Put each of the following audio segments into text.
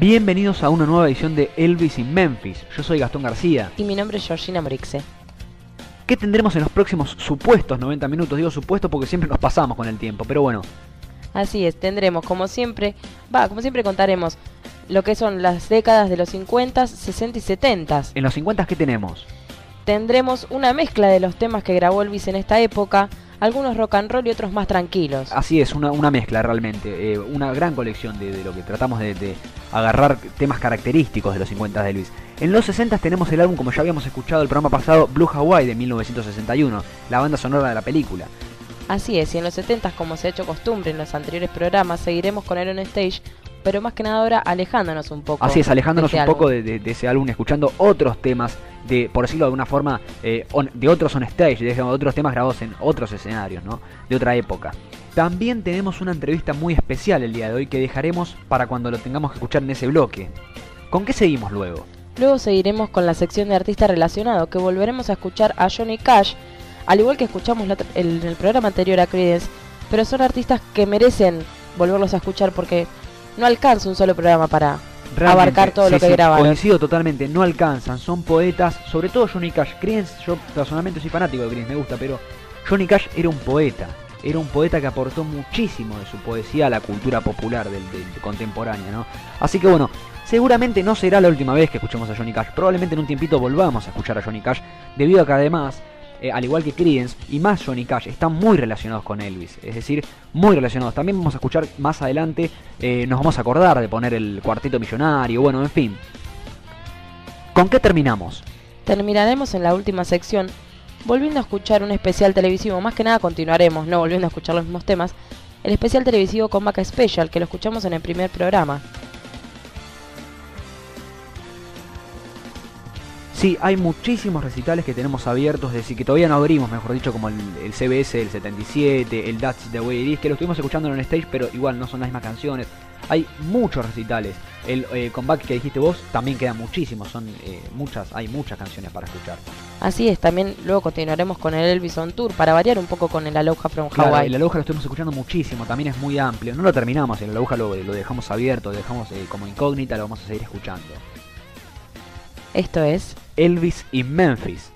Bienvenidos a una nueva edición de Elvis in Memphis. Yo soy Gastón García. Y mi nombre es Georgina Morixe. ¿Qué tendremos en los próximos supuestos 90 minutos? Digo supuesto porque siempre nos pasamos con el tiempo, pero bueno. Así es, tendremos como siempre, va, como siempre contaremos lo que son las décadas de los 50, 60 y 70. En los 50, ¿qué tenemos? Tendremos una mezcla de los temas que grabó Elvis en esta época, algunos rock and roll y otros más tranquilos. Así es, una, una mezcla realmente, eh, una gran colección de, lo que tratamos de, agarrar temas característicos de los 50 de Elvis. En los 60 tenemos el álbum, como ya habíamos escuchado el programa pasado, Blue Hawaii de 1961, la banda sonora de la película. Así es, y en los 70, como se ha hecho costumbre en los anteriores programas, seguiremos con él on stage, pero más que nada ahora alejándonos un poco. Así es, alejándonos un poco de, ese álbum, escuchando otros temas, de por decirlo de alguna forma, eh, de otros on stage, de otros temas grabados en otros escenarios, ¿no? De otra época. También tenemos una entrevista muy especial el día de hoy que dejaremos para cuando lo tengamos que escuchar en ese bloque. ¿Con qué seguimos luego? Luego seguiremos con la sección de artista relacionado, que volveremos a escuchar a Johnny Cash, al igual que escuchamos en el programa anterior a Creedence, pero son artistas que merecen volverlos a escuchar porque no alcanza un solo programa para abarcar todo lo que sí, grabaron. Coincido totalmente, no alcanzan, son poetas, sobre todo Johnny Cash. Creedence, yo personalmente soy fanático de Creedence, me gusta, pero Johnny Cash era un poeta, era un poeta que aportó muchísimo de su poesía a la cultura popular del, contemporánea, ¿no? Así que bueno, seguramente no será la última vez que escuchemos a Johnny Cash, probablemente en un tiempito volvamos a escuchar a Johnny Cash, debido a que además eh, al igual que Creedence y más Johnny Cash, están muy relacionados con Elvis. Es decir, muy relacionados. También vamos a escuchar más adelante, eh, nos vamos a acordar de poner el cuarteto millonario, bueno, en fin. ¿Con qué terminamos? Terminaremos en la última sección volviendo a escuchar un especial televisivo. Más que nada continuaremos, no volviendo a escuchar los mismos temas. El especial televisivo con Maca Special, que lo escuchamos en el primer programa. Sí, hay muchísimos recitales que tenemos abiertos, es decir, que todavía no abrimos, mejor dicho, como el, CBS del 77, el Dutch The Way It Is, que lo estuvimos escuchando en el stage, pero igual no son las mismas canciones. Hay muchos recitales. El eh, comeback que dijiste vos también quedan muchísimos, son eh, muchas, hay muchas canciones para escuchar. Así es, también luego continuaremos con el Elvis on Tour para variar un poco con el Aloha from Hawaii. El Aloha lo estuvimos escuchando muchísimo, también es muy amplio. No lo terminamos, el Aloha lo, lo dejamos abierto, lo dejamos eh, como incógnita, lo vamos a seguir escuchando. Esto es Elvis in Memphis.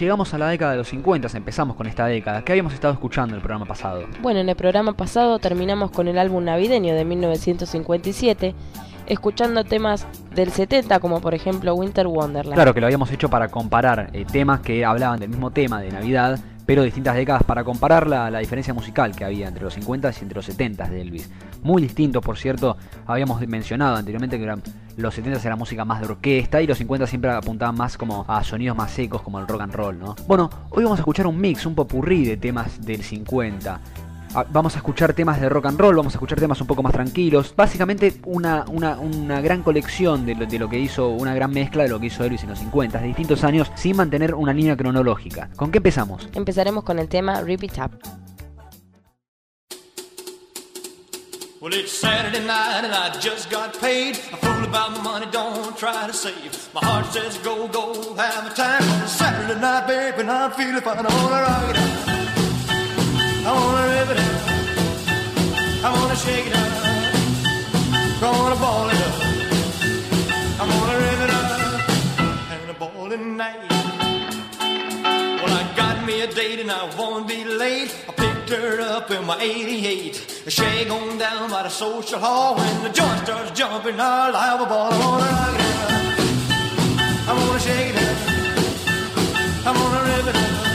Llegamos a la década de los 50, empezamos con esta década. ¿Qué habíamos estado escuchando en el programa pasado? Bueno, en el programa pasado terminamos con el álbum navideño de 1957, escuchando temas del 70 como por ejemplo Winter Wonderland. Claro que lo habíamos hecho para comparar eh, temas que hablaban del mismo tema de Navidad pero distintas décadas para comparar la, diferencia musical que había entre los 50 y entre los 70 de Elvis. Muy distintos, por cierto, habíamos mencionado anteriormente que eran, los 70 era música más de orquesta y los 50 siempre apuntaban más como a sonidos más secos como el rock and roll, ¿no? Bueno, hoy vamos a escuchar un mix, un popurrí de temas del 50. Ah, vamos a escuchar temas de rock and roll, vamos a escuchar temas un poco más tranquilos. Básicamente una, una, gran colección de lo, que hizo, una gran mezcla de lo que hizo Elvis en los 50, de distintos años, sin mantener una línea cronológica. ¿Con qué empezamos? Empezaremos con el tema Rip It Up. Well, it's Saturday night and I just got paid. A fool about my money, don't try to save. My heart says go, go, have a time. It's Saturday night, babe, and I'm feeling fine. I wanna rock it out. I wanna rip it up. I wanna shake it up. I wanna ball it up. I wanna rip it up and a ball night. Well, I got me a date and I won't be late. I picked her up in my 88. She on down by the social hall when the joint starts jumping. I'll have a ball. I wanna rock it up. I wanna shake it up. I wanna rip it up.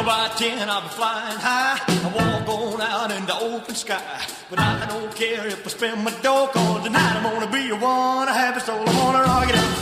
About ten, I'll be flying high. I walk on out in the open sky. But I don't care if I spend my dough, cause tonight I'm gonna be your one happy soul. I'm gonna rock it up.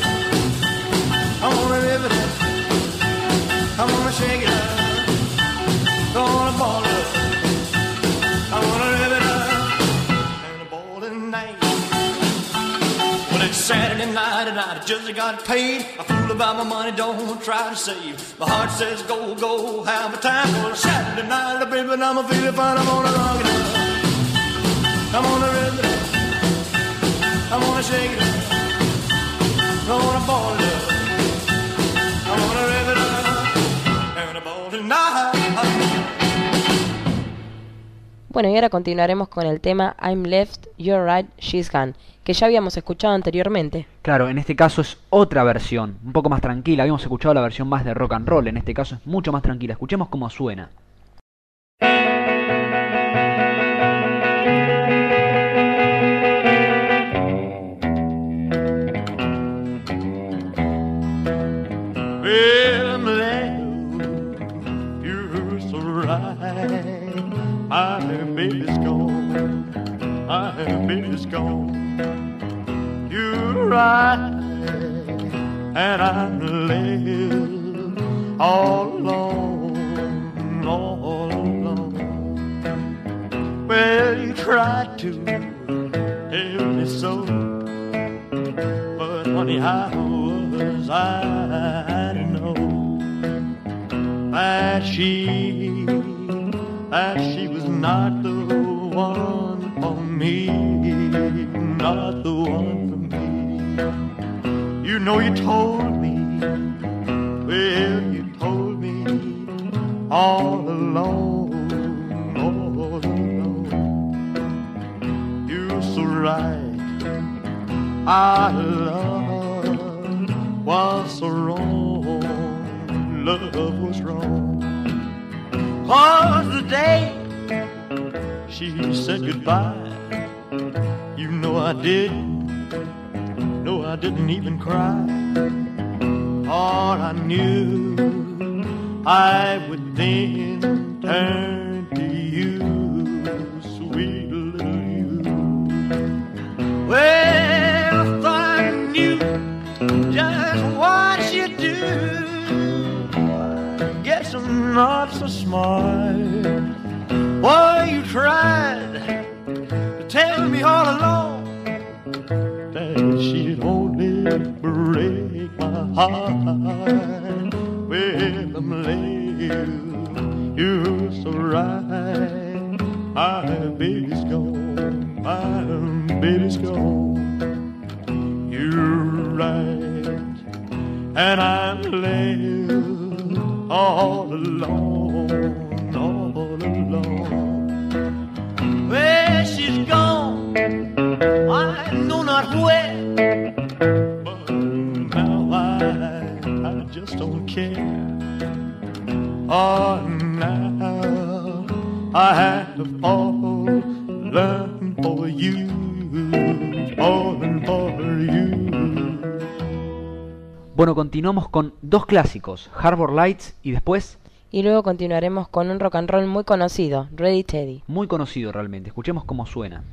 I just got paid. I fool about my money, don't try to save. My heart says go, go, have a time. Well, Saturday night, baby, and I'm feeling fine. I'm gonna rock it up. I'm gonna rip it up. I'm gonna shake it up. I'm gonna ball it up. I'm gonna rip it up. And a ball tonight. Bueno, y ahora continuaremos con el tema I'm Left, You're Right, She's Gone, que ya habíamos escuchado anteriormente. Claro, en este caso es otra versión, un poco más tranquila. Habíamos escuchado la versión más de rock and roll, en este caso es mucho más tranquila. Escuchemos cómo suena. Baby's gone, right, and I'm left all alone, all alone. Well, you tried to tell me so. But honey, how was I to know that she, that she was not the one for me, not the know you told me, well you told me all alone, all alone. You're so right. Our love was so wrong. Love was wrong. Was the day she said goodbye. You know I didn't. No, I didn't even cry. All I knew I would then turn to you, sweet little you. Well, I thought I knew just what you do. Guess I'm not so smart. Boy, you tried to tell me all along that she'd only break my heart. Well, I'm late, you're so right. My baby's gone, my baby's gone. You're right, and I'm left all alone, continuamos con dos clásicos, Harbor Lights y después, Y luego continuaremos con un rock and roll muy conocido, Ready Teddy. muy conocido realmente, escuchemos cómo suena.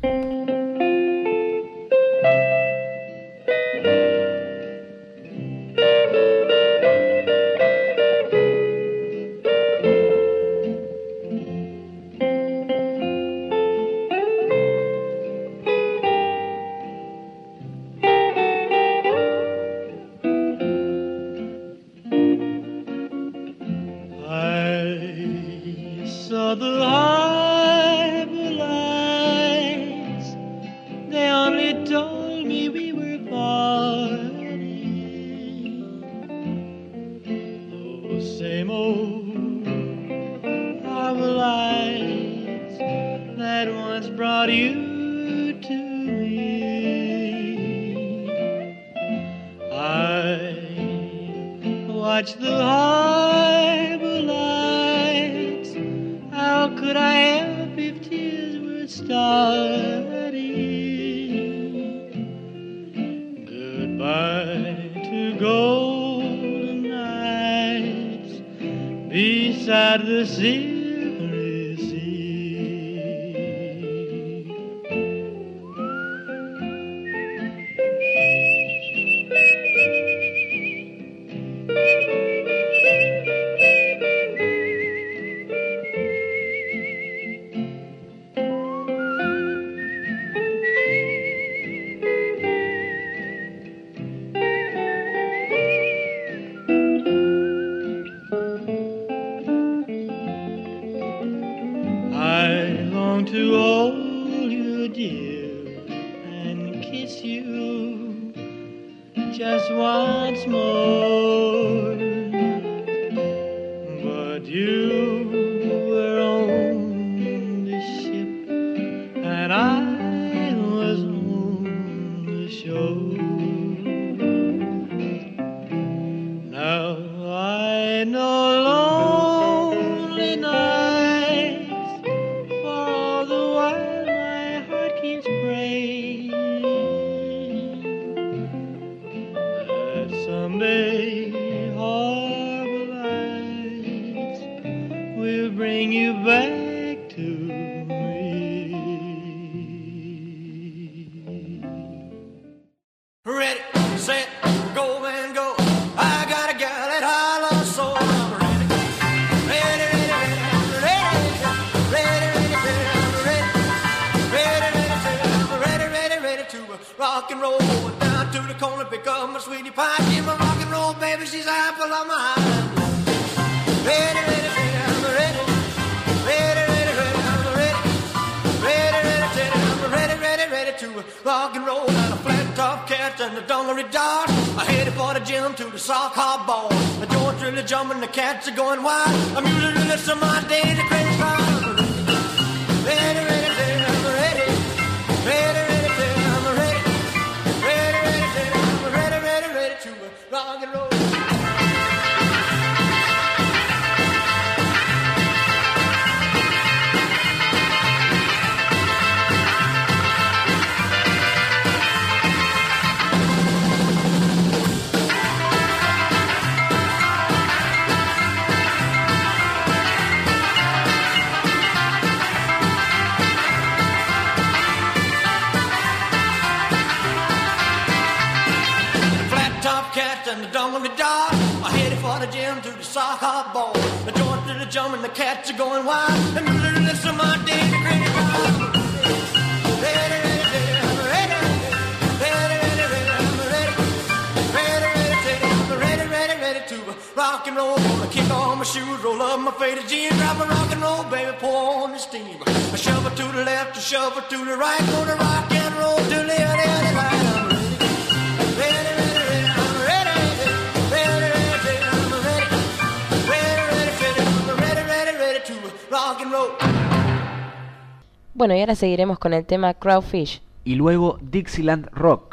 Seguiremos con el tema Crowfish. Y luego Dixieland Rock,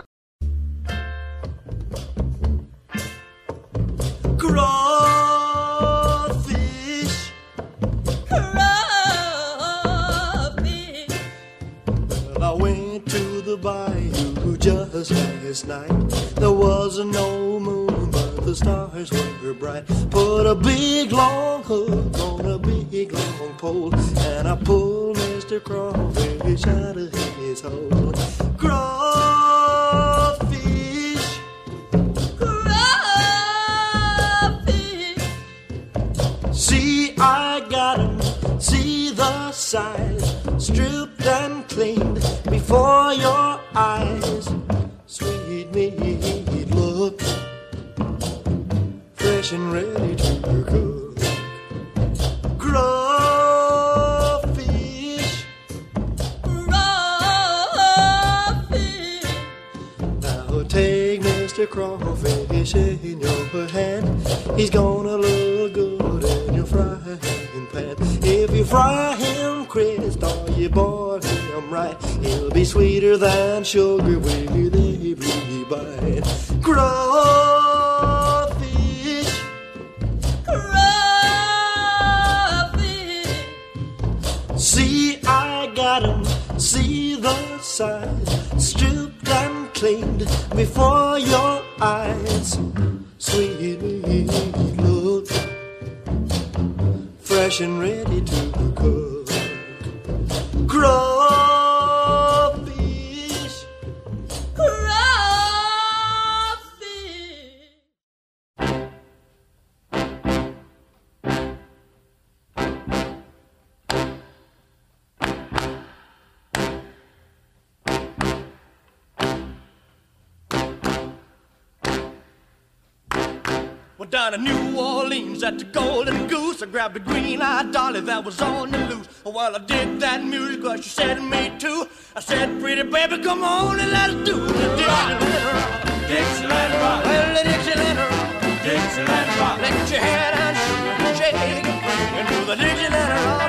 And I pulled Mr. Crawfish out of his hole. Crawfish, crawfish. See, I got him. See the size, stripped and cleaned before your eyes. Sweet meat, look fresh and ready to cook. Mr. Crawfish is in your hand. He's gonna look good in your frying pan. If you fry him crisp or you boil him right, he'll be sweeter than sugar when you every bite. Crawfish, crawfish. See, I got him. See the sign claimed before your eyes. Sweet look, fresh and ready to cook. Grow Well, down in New Orleans at the Golden Goose, I grabbed a green-eyed dolly that was on the loose. Well, I did that music, cause she said me too. I said, pretty baby, come on and let's do the Dixieland rock. Dixieland rock. Well, the Dixieland rock. Dixieland rock. Let your head and shake it and do the Dixieland rock.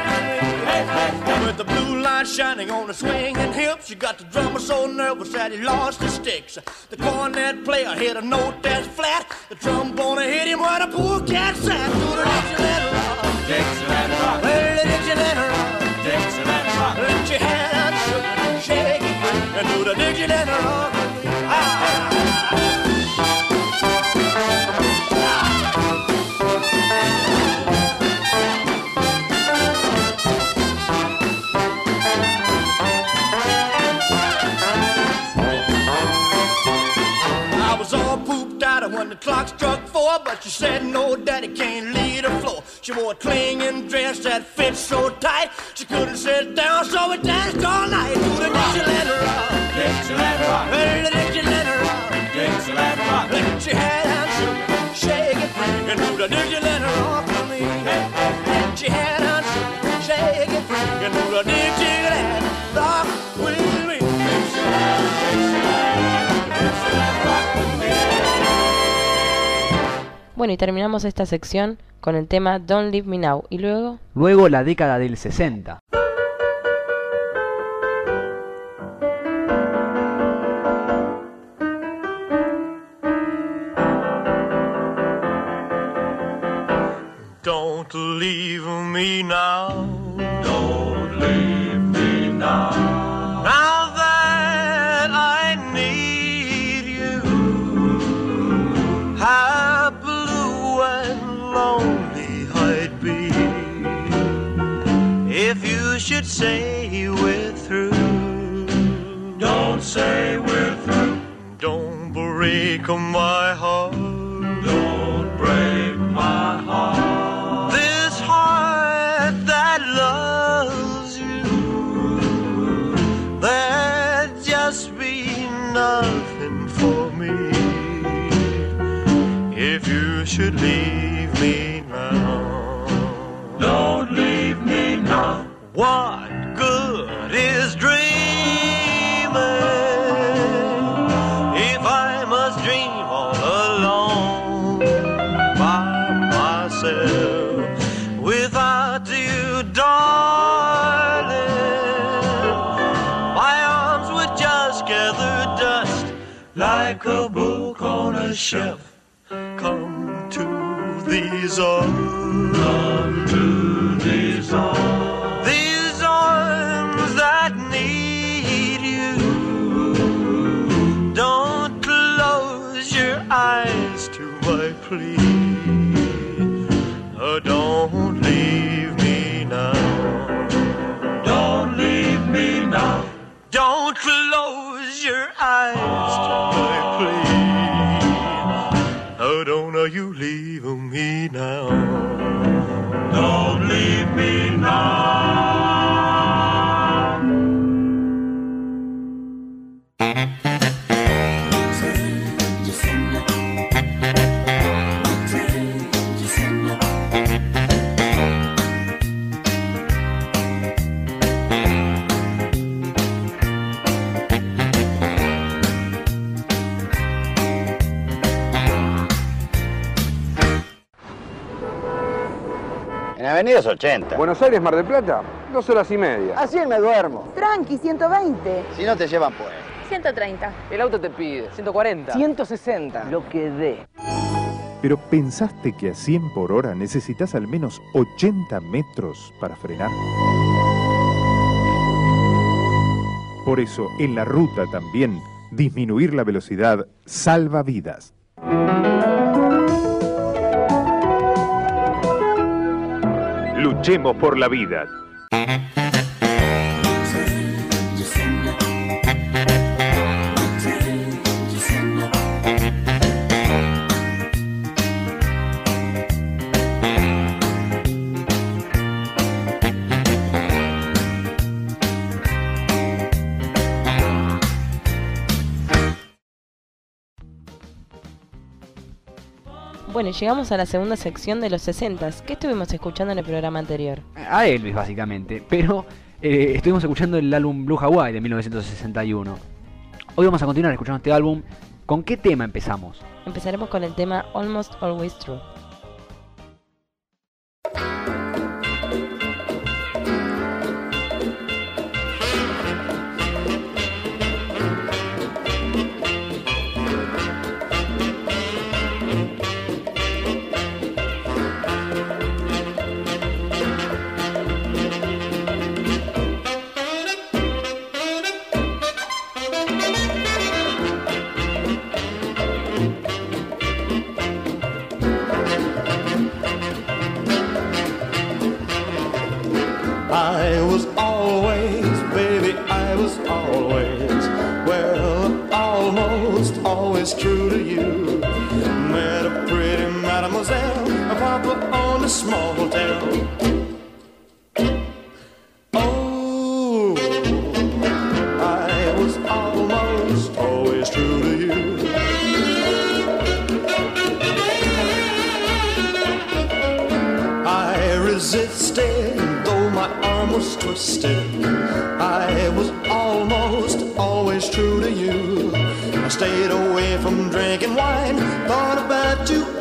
The blue light shining on the swinging hips, you got the drummer so nervous that he lost his sticks. The cornet player hit a note that's flat. The trombone hit him where the poor cat sat. Do the Dixieland rock. Dixieland rock. Dixieland rock. Dixieland rock. Let your head and shake it and do the Dixieland rock. When the clock struck four, but she said no, daddy can't leave the floor. She wore a clinging dress that fit so tight, she couldn't sit down, so we danced all night to the Dixieland rock. Dixieland rock. The Dixieland rock. Dixieland rock. Let your head and shake it and do the Dixieland rock Bueno, y terminamos esta sección con el tema Don't Leave Me Now. Y luego, Luego la década del 60. Don't leave me now. You should say we're through. Don't say we're through. Don't break my heart. What good is dreaming if I must dream all alone by myself without you, darling? My arms would just gather dust like a book on a shelf. Come to these arms. My plea. Oh, uh, don't leave me now. Don't leave me now. Don't close your eyes to my plea. Oh, don't are you leave me now. Don't leave me now. En Avenidas 80. Buenos Aires, Mar del Plata, dos horas y media. Así me duermo. Tranqui, 120. Si no te llevan, pues. 130. El auto te pide 140. 160. Lo que dé. Pero ¿pensaste que a 100 por hora necesitas al menos 80 metros para frenar? Por eso, en la ruta también, disminuir la velocidad salva vidas. Luchemos por la vida. Bueno, llegamos a la segunda sección de los 60. ¿Qué estuvimos escuchando en el programa anterior? A Elvis, básicamente. Pero eh, estuvimos escuchando el álbum Blue Hawaii de 1961. Hoy vamos a continuar escuchando este álbum. ¿Con qué tema empezamos? Empezaremos con el tema Almost Always True. Twisted. I was almost always true to you. I stayed away from drinking wine, thought about you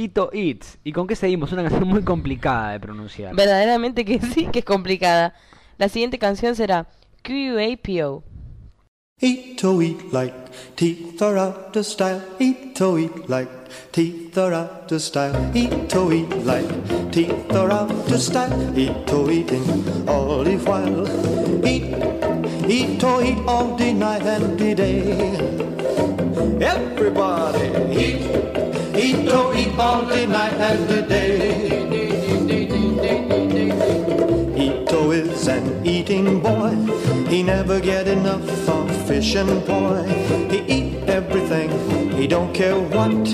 Ito Eats. ¿Y con qué seguimos? Una canción muy complicada de pronunciar. Verdaderamente que sí, que es complicada. La siguiente canción será QAPO. Eat to eat like teeth are out of style. Eat to eat like teeth are out of style. Eat to eat like teeth are out of style. Eat to eating all the while. Eat, eat to eat all the night and the day. Everybody eat, eat to eat all the night and the day. Ito is an eating boy. He never get enough of fish and poi. He eat everything. He don't care what.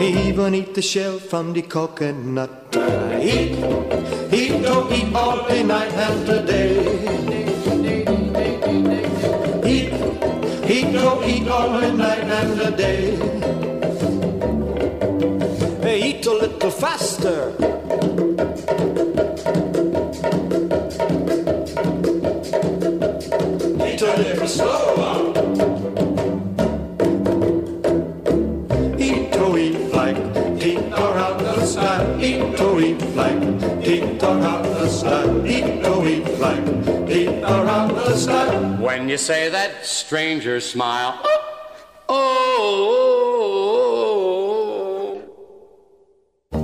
He even eat the shell from the coconut. Eat, eat to eat all the night and the day. Eat, eat to eat all the night and the day. Hey, eat a little faster. Eat a little slower. Eat to eat like are out the style. Eat to eat like are out the style. Eat to eat like teeth are the style. When you say that stranger smile, oh, oh, oh,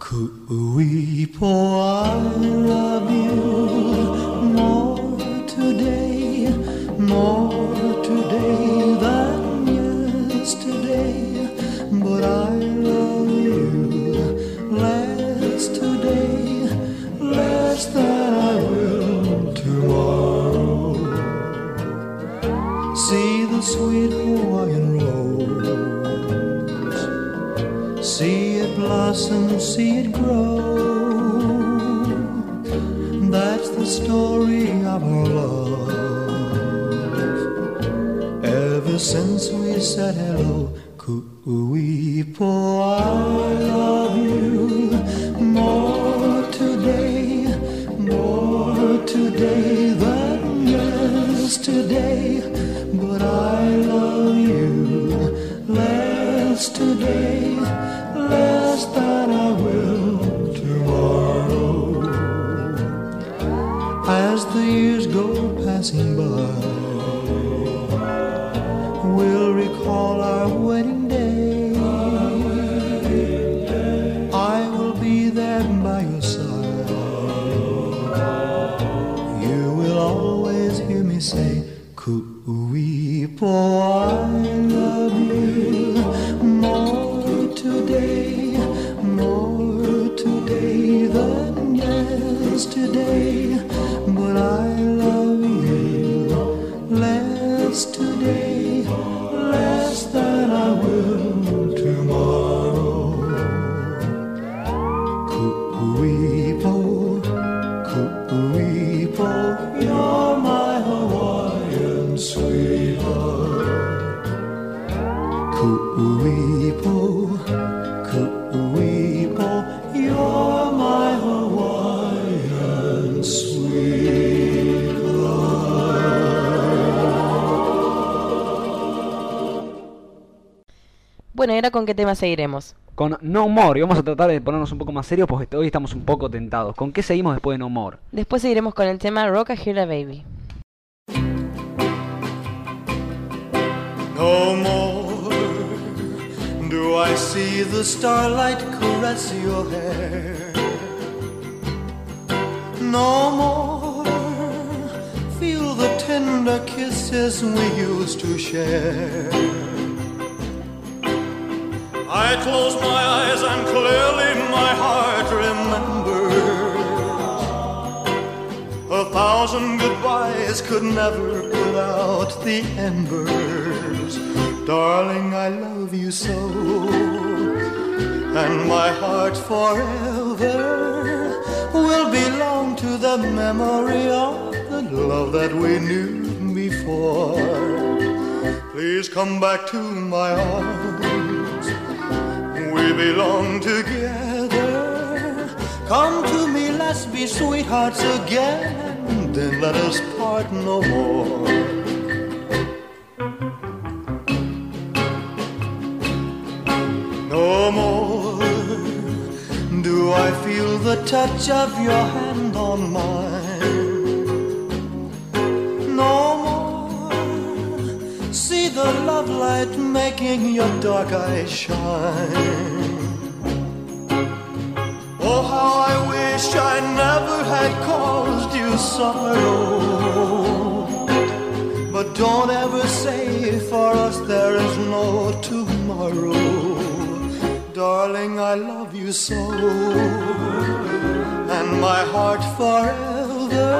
Ku-u-i-po, I love you more today, more today than yesterday. But I love you less today, less than I will tomorrow. See the sweet Hawaiian rose. See it blossom, see it grow. That's the story of our love. Ever since we said hello. Con qué tema seguiremos? Con No More, y vamos a tratar de ponernos un poco más serios porque hoy estamos un poco tentados. ¿Con qué seguimos después de No More? Después seguiremos con el tema Rock a Hear a Baby. No more do I see the starlight caress your hair. No more feel the tender kisses we used to share. I close my eyes and clearly my heart remembers. A thousand goodbyes could never put out the embers. Darling, I love you so. And my heart forever will belong to the memory of the love that we knew before. Please come back to my arms. We belong together. Come to me, let's be sweethearts again. Then let us part no more. No more do I feel the touch of your hand on mine. Light making your dark eyes shine. Oh, how I wish I never had caused you sorrow. But don't ever say for us there is no tomorrow. Darling, I love you so. And my heart forever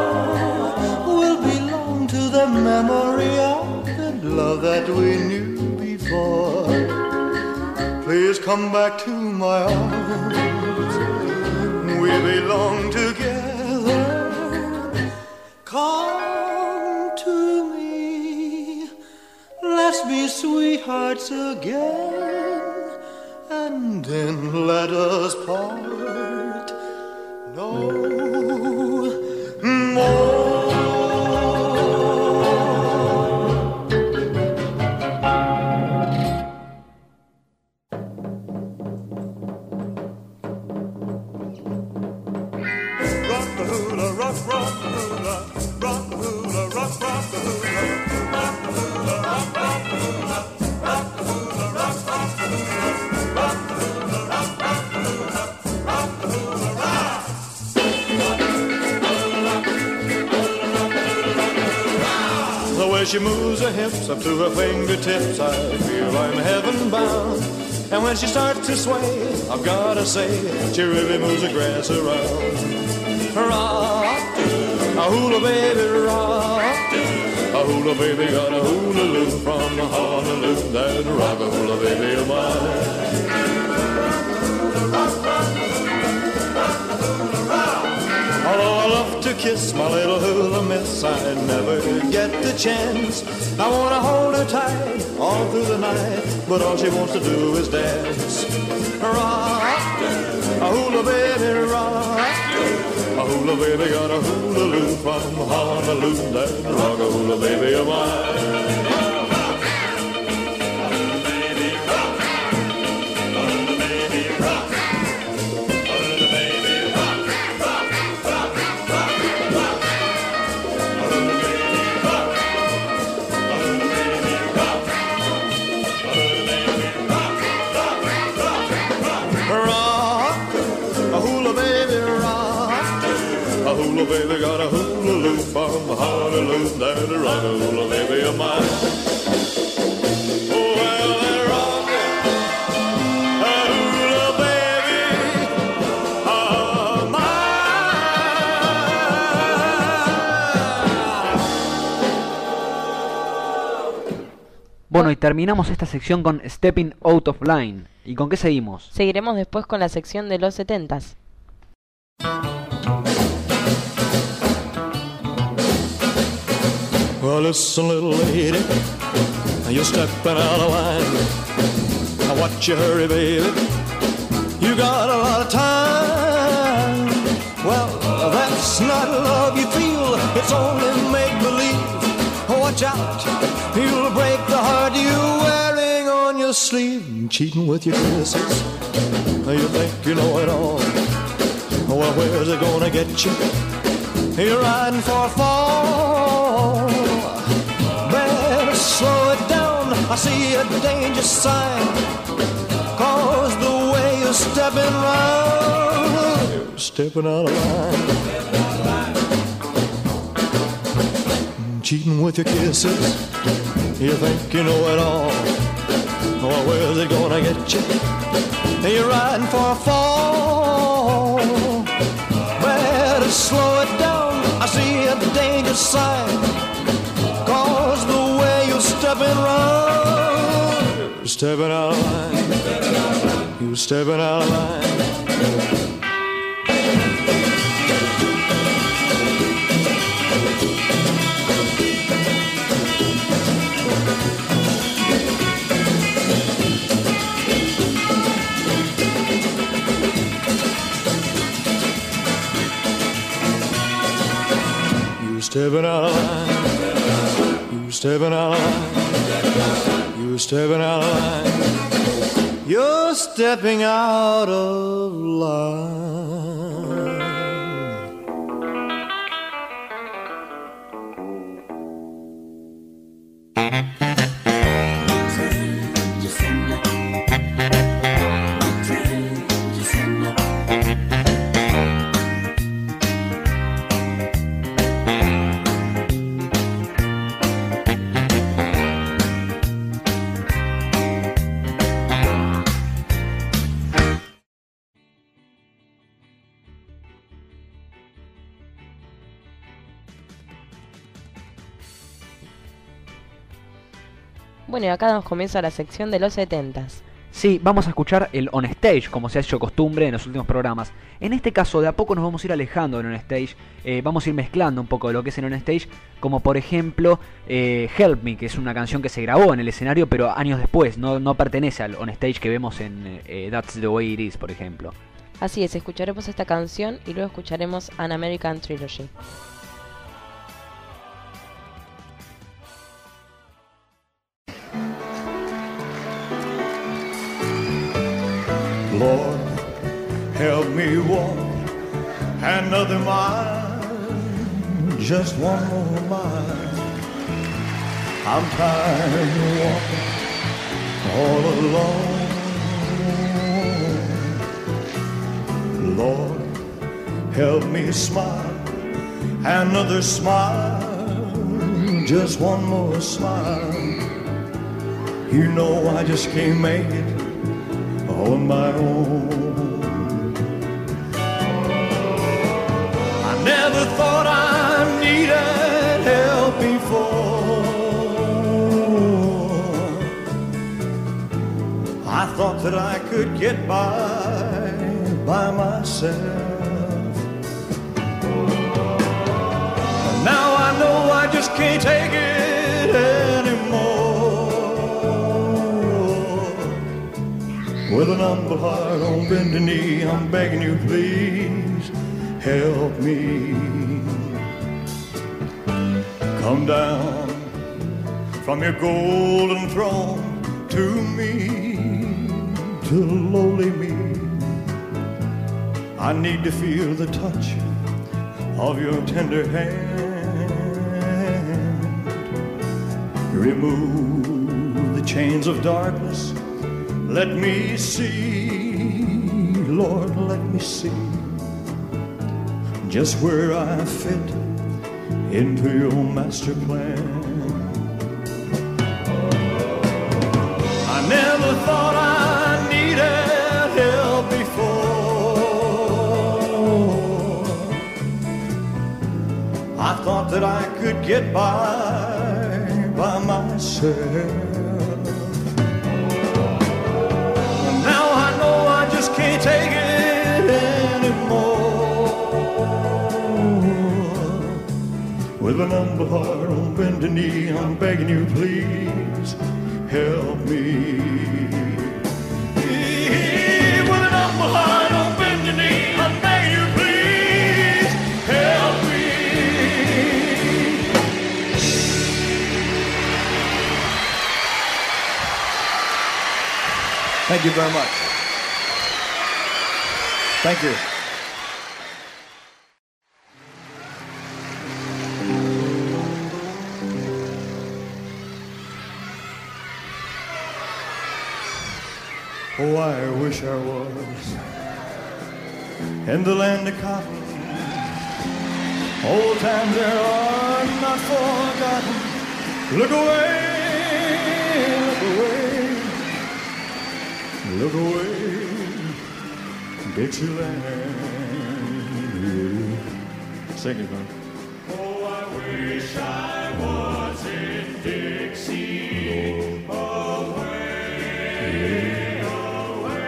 will belong to the memory of love that we knew before. Please come back to my arms. We belong together. Come to me. Let's be sweethearts again. And then let us part no she moves her hips up to her fingertips, I feel I'm heaven bound. And when she starts to sway, I've gotta say, she really moves the grass around. Rock, a hula baby, rock. A hula baby got a hula loop from Honolulu. That rock a hula baby of mine. To kiss my little hula miss. I never get the chance. I wanna hold her tight all through the night, but all she wants to do is dance. Rock, a hula baby, rock. A hula baby got a hula loop from Honolulu. That rock a hula baby of mine. Baby got a hula loop from Honolulu. That rock a hula baby of mine. Oh, well, that rock, a hula baby of mine. Bueno, y terminamos esta sección con Stepping Out of Line. ¿Y con qué seguimos? Seguiremos después con la sección de los setentas. Listen, little lady, you're stepping out of line. Now watch you hurry, baby. You got a lot of time. Well, that's not love you feel. It's only make believe. Watch out, you'll break the heart you're wearing on your sleeve. Cheating with your kisses. You think you know it all. Well, where's it gonna get you? You're riding for a fall. I see a danger sign. Cause the way you're stepping round, you're stepping out of line. Cheating with your kisses. You think you know it all. Well, where's it gonna get you? You're riding for a fall. Better slow it down. I see a danger sign. Stepping out of line. You're stepping out of line. You stepping out of line. You stepping out of line. You stepping out of line. You're stepping out of line. Bueno, y acá damos comienzo a la sección de los setentas. Sí, vamos a escuchar el on stage, como se ha hecho costumbre en los últimos programas. En este caso, de a poco nos vamos a ir alejando del on stage, eh, vamos a ir mezclando un poco de lo que es el on stage, como por ejemplo eh, Help Me, que es una canción que se grabó en el escenario, pero años después, no, no pertenece al on stage que vemos en eh, That's the Way It Is, por ejemplo. Así es, escucharemos esta canción y luego escucharemos An American Trilogy. Lord, help me walk another mile, just one more mile. I'm tired of walking all alone. Lord, help me smile, another smile, just one more smile. You know I just can't make it all on my own. I never thought I needed help before. I thought that I could get by by myself. Now I know I just can't take it. With an humble heart on bended knee, I'm begging you, please help me. Come down from your golden throne to me, to lowly me. I need to feel the touch of your tender hand. Remove the chains of darkness. Let me see, Lord, let me see just where I fit into your master plan. I never thought I needed help before. I thought that I could get by by myself. Just can't take it anymore. With an humble heart on bended knee, I'm begging you, please help me. With an humble heart on bended knee, I'm begging you, please help me. Thank you very much. Thank you. Oh, I wish I was in the land of cotton. Old times there are not forgotten. Look away, look away, look away, Dixieland. Sing it, man. Oh, I wish I was in Dixie. Away, away,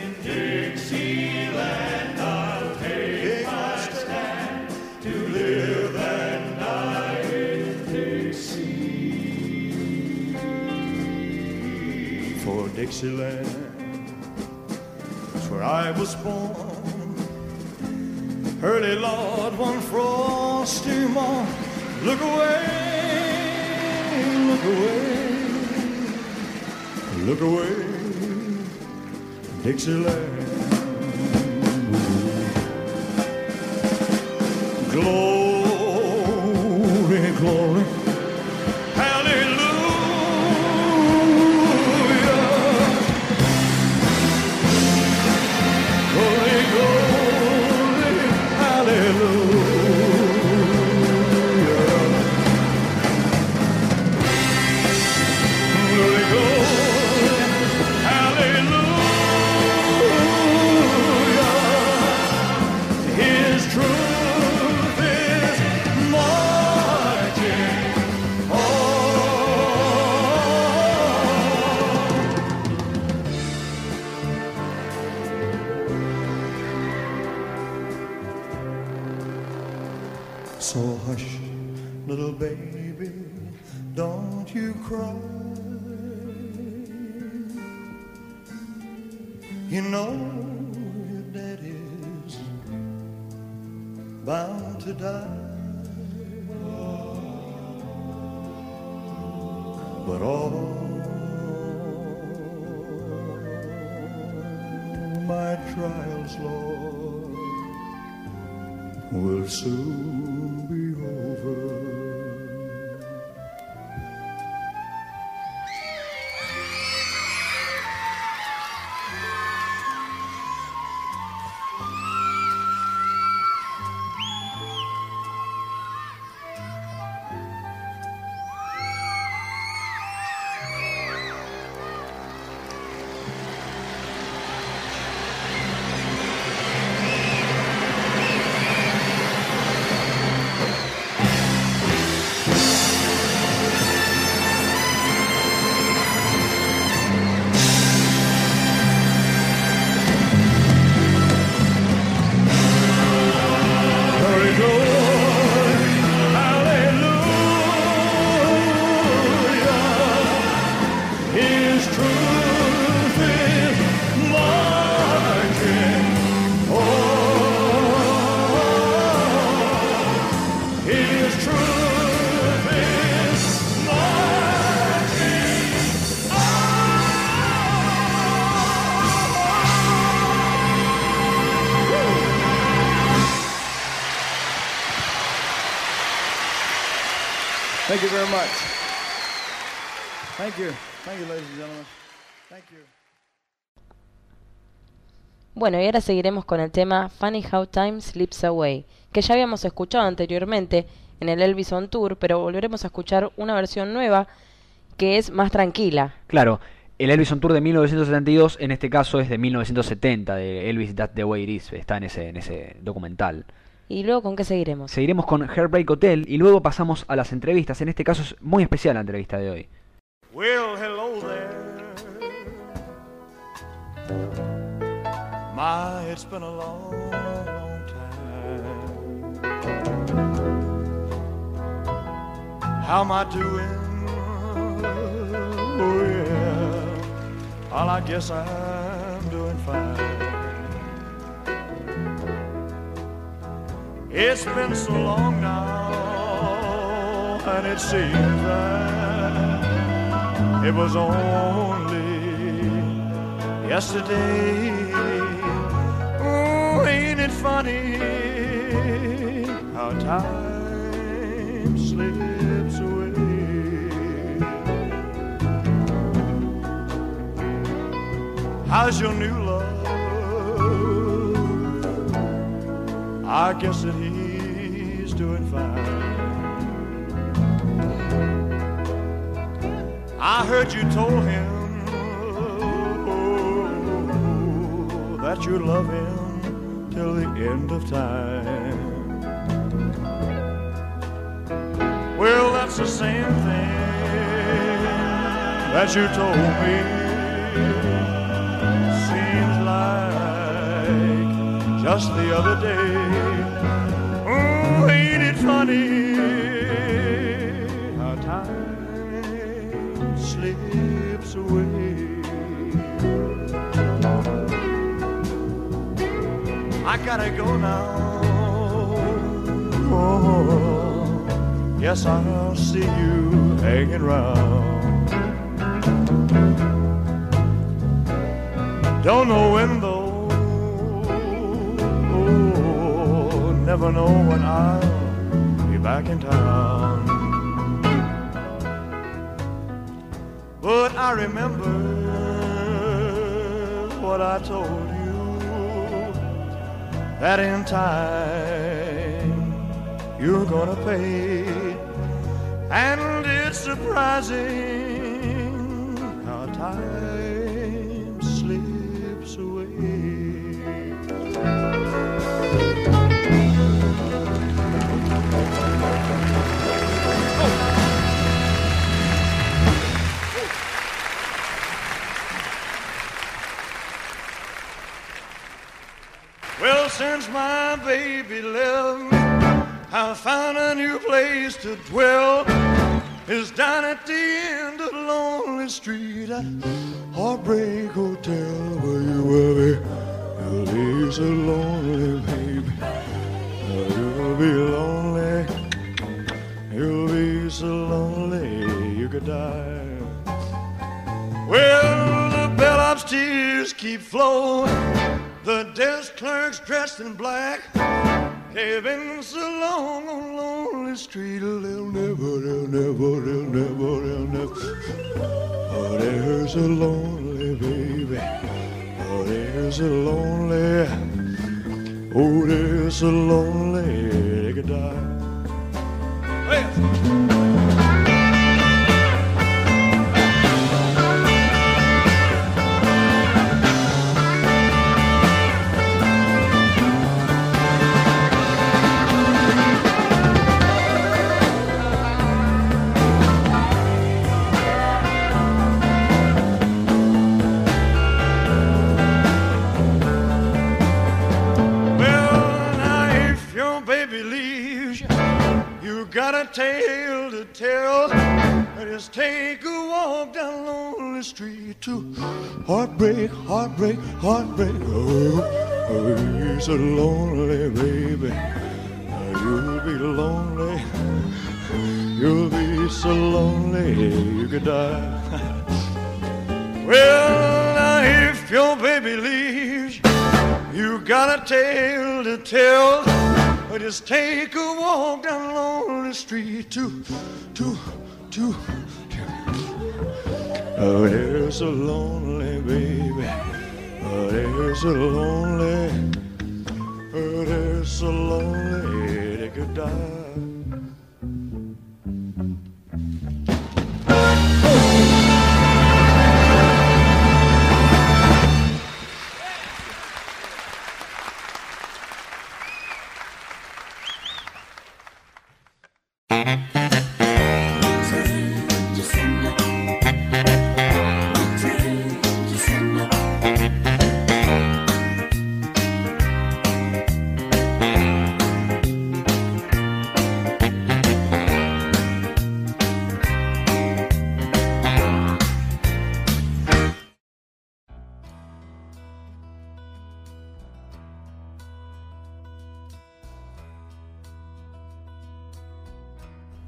in Dixieland, I'll take my stand to live and die in Dixie. For Dixieland I was born. Early Lord, one frosty morn. Look away, look away, look away, Dixieland. Glory, glory, Bueno, y ahora seguiremos con el tema Funny How Time Slips Away, que ya habíamos escuchado anteriormente en el Elvis on Tour, pero volveremos a escuchar una versión nueva que es más tranquila. Claro, el Elvis on Tour de 1972, en este caso es de 1970, de Elvis That's the Way It Is, está en ese, en ese documental. ¿Y luego con qué seguiremos? Seguiremos con Heartbreak Hotel y luego pasamos a las entrevistas. En este caso es muy especial la entrevista de hoy. Well, hello there. My, it's been a long, long time. How am I doing? Oh, yeah. Well, I guess I'm doing fine. It's been so long now, and it seems that it was only yesterday. Funny how time slips away? How's your new love? I guess that he's doing fine. I heard you told him oh, that you love him till the end of time. Well, that's the same thing that you told me. Seems like just the other day. Oh, ain't it funny I gotta go now. Oh, oh, oh. yes, I'll see you hanging round. Don't know when though. Oh, never know when I'll be back in town. But I remember what I told that in time you're gonna pay. And it's surprising since my baby left, I found a new place to dwell. It's down at the end of Lonely Street Heartbreak Hotel where you will be. You'll be so lonely, baby. You'll be lonely. You'll be so lonely you could die. Well, the bellhop's tears keep flowing. The desk clerk's dressed in black. Been so long on Lonely Street, they'll never, they'll never, they'll never, they'll never. Oh, they're so lonely, baby. Oh, they're so lonely. Oh, they're so lonely, could die. A tale to tell. Just take a walk down lonely street to heartbreak, heartbreak, heartbreak. Oh, oh you're so lonely, baby. Oh, You'll be lonely. You'll be so lonely you could die. well, now if your baby leaves you got a tale to tell. Just take a walk down a lonely street to, to, to. Oh, there's so lonely, baby. Oh, there's so lonely. Oh, there's so lonely they could die.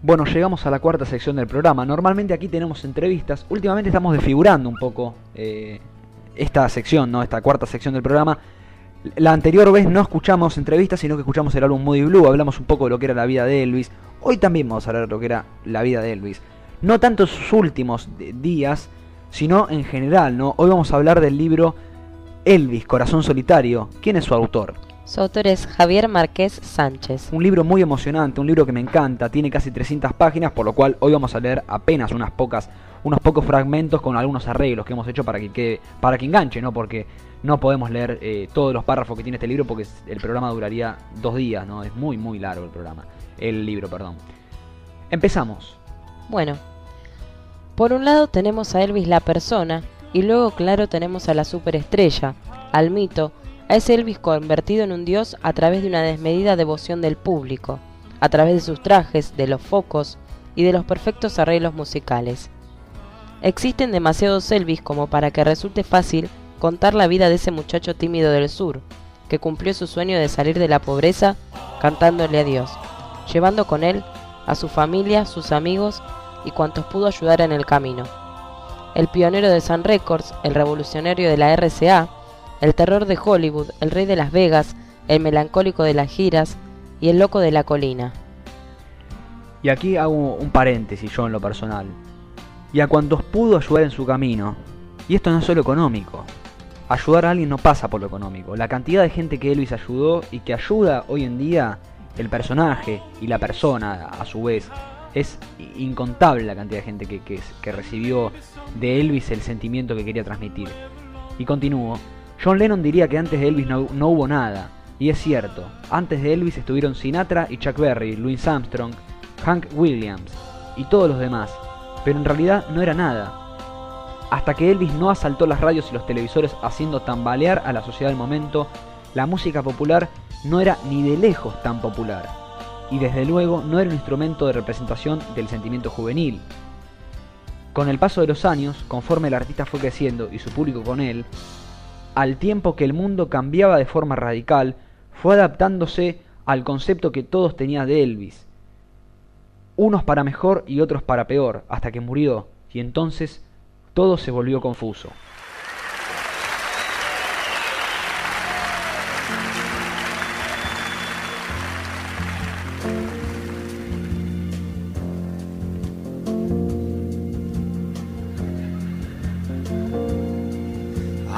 Bueno, llegamos a la cuarta sección del programa. Normalmente aquí tenemos entrevistas. Últimamente estamos desfigurando un poco eh, esta sección, ¿no? Esta cuarta sección del programa. La anterior vez no escuchamos entrevistas, sino que escuchamos el álbum Moody Blue. Hablamos un poco de lo que era la vida de Elvis. Hoy también vamos a hablar de lo que era la vida de Elvis. No tanto sus últimos días, sino en general, ¿no? Hoy vamos a hablar del libro Elvis, Corazón Solitario. ¿Quién es su autor? Su autor es Javier Márquez Sánchez. Un libro muy emocionante, un libro que me encanta, tiene casi 300 páginas, por lo cual hoy vamos a leer apenas unas pocas, unos pocos fragmentos con algunos arreglos que hemos hecho para que quede, para que enganche, ¿no? Porque no podemos leer eh, todos los párrafos que tiene este libro porque el programa duraría dos días, ¿no? Es muy, muy largo el programa, el libro, perdón. Empezamos. Bueno, por un lado tenemos a Elvis la persona y luego claro tenemos a la superestrella, al mito, a ese Elvis convertido en un dios a través de una desmedida devoción del público, a través de sus trajes, de los focos y de los perfectos arreglos musicales. Existen demasiados Elvis como para que resulte fácil contar la vida de ese muchacho tímido del sur, que cumplió su sueño de salir de la pobreza cantándole a Dios, llevando con él a su familia, sus amigos y cuantos pudo ayudar en el camino. El pionero de Sun Records, el revolucionario de la RCA, el terror de Hollywood, el rey de Las Vegas, el melancólico de las giras y el loco de la colina. Y aquí hago un paréntesis yo en lo personal. Y a cuantos pudo ayudar en su camino. Y esto no es solo económico. Ayudar a alguien no pasa por lo económico. La cantidad de gente que Elvis ayudó y que ayuda hoy en día, el personaje y la persona a su vez, es incontable la cantidad de gente que, que, que recibió de Elvis el sentimiento que quería transmitir. Y continúo. John Lennon diría que antes de Elvis no, no hubo nada. Y es cierto, antes de Elvis estuvieron Sinatra y Chuck Berry, Louis Armstrong, Hank Williams y todos los demás. Pero en realidad no era nada. Hasta que Elvis no asaltó las radios y los televisores haciendo tambalear a la sociedad del momento, la música popular no era ni de lejos tan popular. Y desde luego no era un instrumento de representación del sentimiento juvenil. Con el paso de los años, conforme el artista fue creciendo y su público con él, al tiempo que el mundo cambiaba de forma radical, fue adaptándose al concepto que todos tenían de Elvis. Unos para mejor y otros para peor, hasta que murió, y entonces todo se volvió confuso.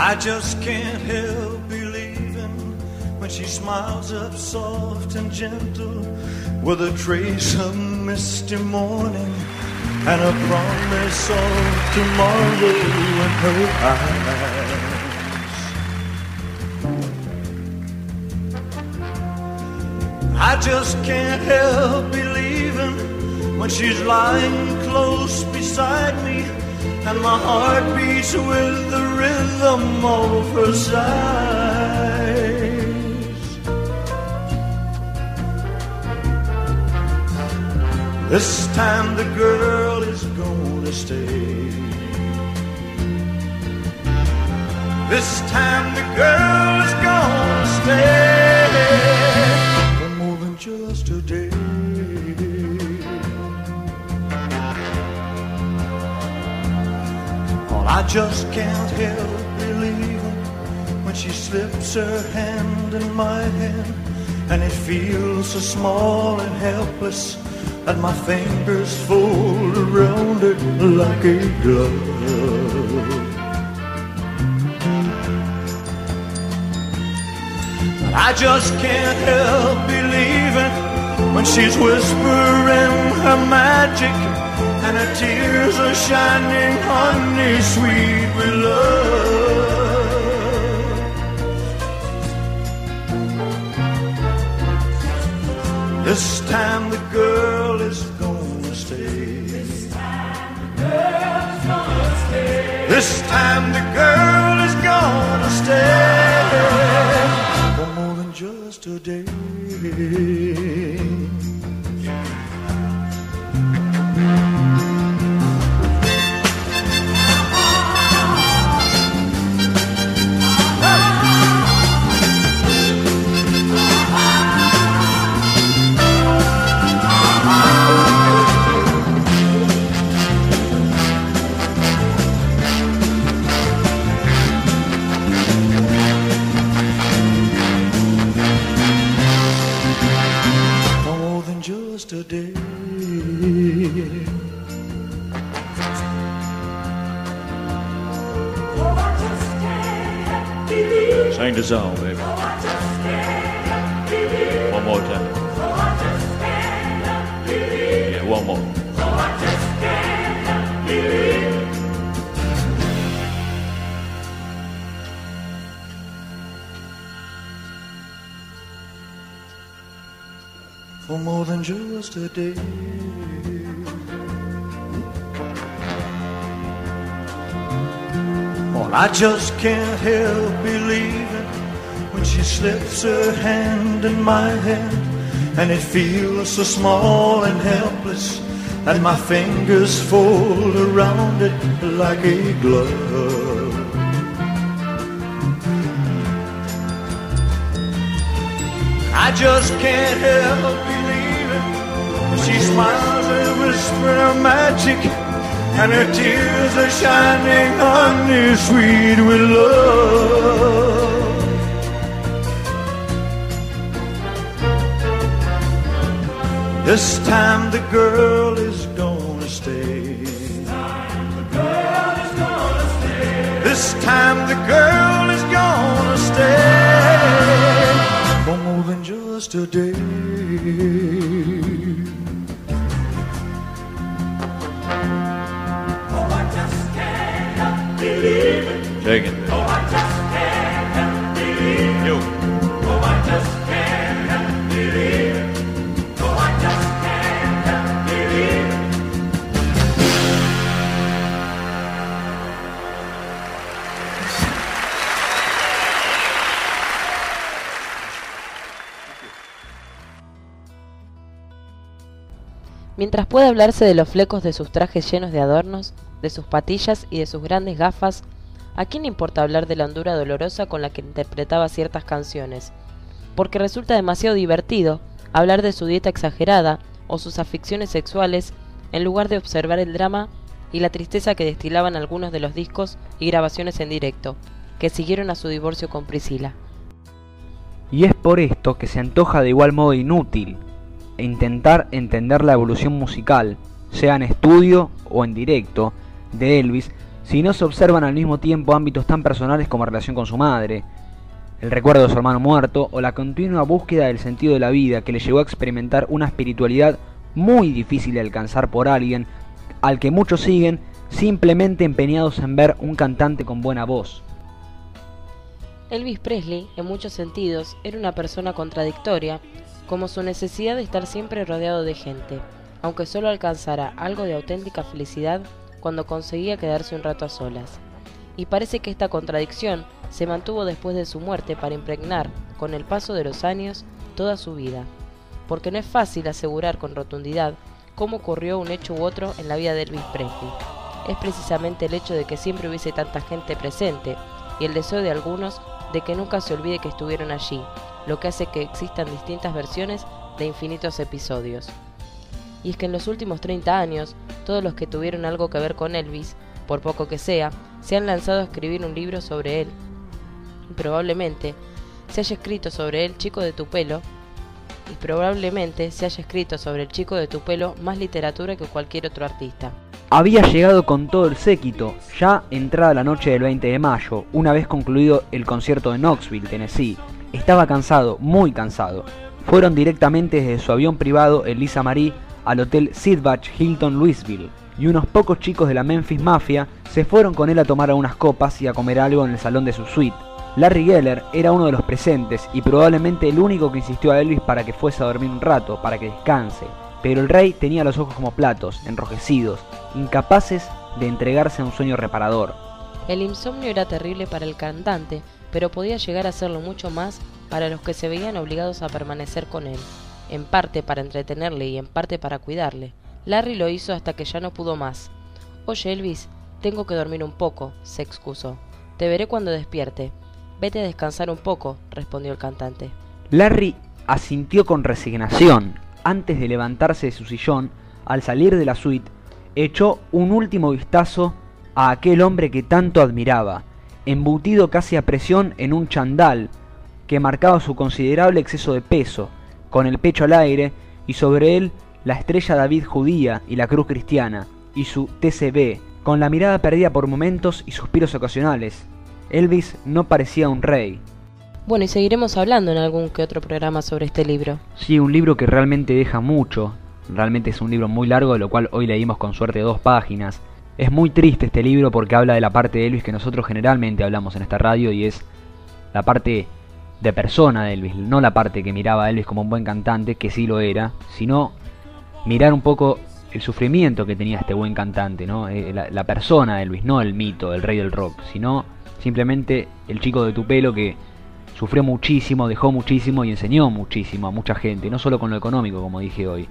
I just can't help believing when she smiles up soft and gentle with a trace of misty morning and a promise of tomorrow in her eyes. I just can't help believing when she's lying close beside and my heart beats with the rhythm of her sighs. This time the girl is gonna stay. This time the girl is gonna stay. Well, I just can't help believing when she slips her hand in my hand and it feels so small and helpless that my fingers fold around it like a glove. I just can't help believing when she's whispering her magic her tears are shining honey sweet with love. This time the girl is gonna stay. This time the girl is gonna stay. This time the girl is gonna stay for more than just a day. For more than just a day. Well, I just can't help believing when she slips her hand in my hand and it feels so small and helpless and my fingers fold around it like a glove. I just can't help believing she smiles and whispers her magic and her tears are shining honey sweet with love. This time the girl is gonna stay. This time the girl is gonna stay This time the girl is gonna stay. for more than just a day. Shake it. Mientras puede hablarse de los flecos de sus trajes llenos de adornos, de sus patillas y de sus grandes gafas, ¿a quién importa hablar de la hondura dolorosa con la que interpretaba ciertas canciones? Porque resulta demasiado divertido hablar de su dieta exagerada o sus aficiones sexuales en lugar de observar el drama y la tristeza que destilaban algunos de los discos y grabaciones en directo, que siguieron a su divorcio con Priscila. Y es por esto que se antoja de igual modo inútil intentar entender la evolución musical, sea en estudio o en directo, de Elvis, si no se observan al mismo tiempo ámbitos tan personales como relación con su madre, el recuerdo de su hermano muerto o la continua búsqueda del sentido de la vida que le llevó a experimentar una espiritualidad muy difícil de alcanzar por alguien al que muchos siguen simplemente empeñados en ver un cantante con buena voz. Elvis Presley, en muchos sentidos, era una persona contradictoria, como su necesidad de estar siempre rodeado de gente, aunque solo alcanzara algo de auténtica felicidad cuando conseguía quedarse un rato a solas. Y parece que esta contradicción se mantuvo después de su muerte para impregnar, con el paso de los años, toda su vida, porque no es fácil asegurar con rotundidad cómo ocurrió un hecho u otro en la vida de Elvis Presley. Es precisamente el hecho de que siempre hubiese tanta gente presente y el deseo de algunos de que nunca se olvide que estuvieron allí, lo que hace que existan distintas versiones de infinitos episodios. Y es que en los últimos 30 años, todos los que tuvieron algo que ver con Elvis, por poco que sea, se han lanzado a escribir un libro sobre él. Y probablemente se haya escrito sobre él Chico de tu pelo, y probablemente se haya escrito sobre el chico de tu pelo más literatura que cualquier otro artista. Había llegado con todo el séquito, ya entrada la noche del 20 de mayo, una vez concluido el concierto de Knoxville, Tennessee. Estaba cansado, muy cansado. Fueron directamente desde su avión privado, el Lisa Marie, al hotel Sidbach Hilton Louisville, y unos pocos chicos de la Memphis Mafia se fueron con él a tomar unas copas y a comer algo en el salón de su suite. Larry Geller era uno de los presentes y probablemente el único que insistió a Elvis para que fuese a dormir un rato, para que descanse. Pero el rey tenía los ojos como platos, enrojecidos, incapaces de entregarse a un sueño reparador. El insomnio era terrible para el cantante, pero podía llegar a serlo mucho más para los que se veían obligados a permanecer con él, en parte para entretenerle y en parte para cuidarle. Larry lo hizo hasta que ya no pudo más. Oye, Elvis, tengo que dormir un poco, se excusó. Te veré cuando despierte. Vete a descansar un poco, respondió el cantante. Larry asintió con resignación. Antes de levantarse de su sillón, al salir de la suite, echó un último vistazo a aquel hombre que tanto admiraba, embutido casi a presión en un chandal que marcaba su considerable exceso de peso, con el pecho al aire y sobre él la estrella David judía y la cruz cristiana, y su TCB, con la mirada perdida por momentos y suspiros ocasionales. Elvis no parecía un rey. Bueno, y seguiremos hablando en algún que otro programa sobre este libro. Sí, un libro que realmente deja mucho. Realmente es un libro muy largo, de lo cual hoy leímos con suerte dos páginas. Es muy triste este libro porque habla de la parte de Elvis que nosotros generalmente hablamos en esta radio y es la parte de persona de Elvis, no la parte que miraba a Elvis como un buen cantante, que sí lo era, sino mirar un poco el sufrimiento que tenía este buen cantante, ¿no? Eh, La, la persona de Elvis, no el mito, el rey del rock, sino simplemente el chico de tu pelo que sufrió muchísimo, dejó muchísimo y enseñó muchísimo a mucha gente, no solo con lo económico, como dije hoy.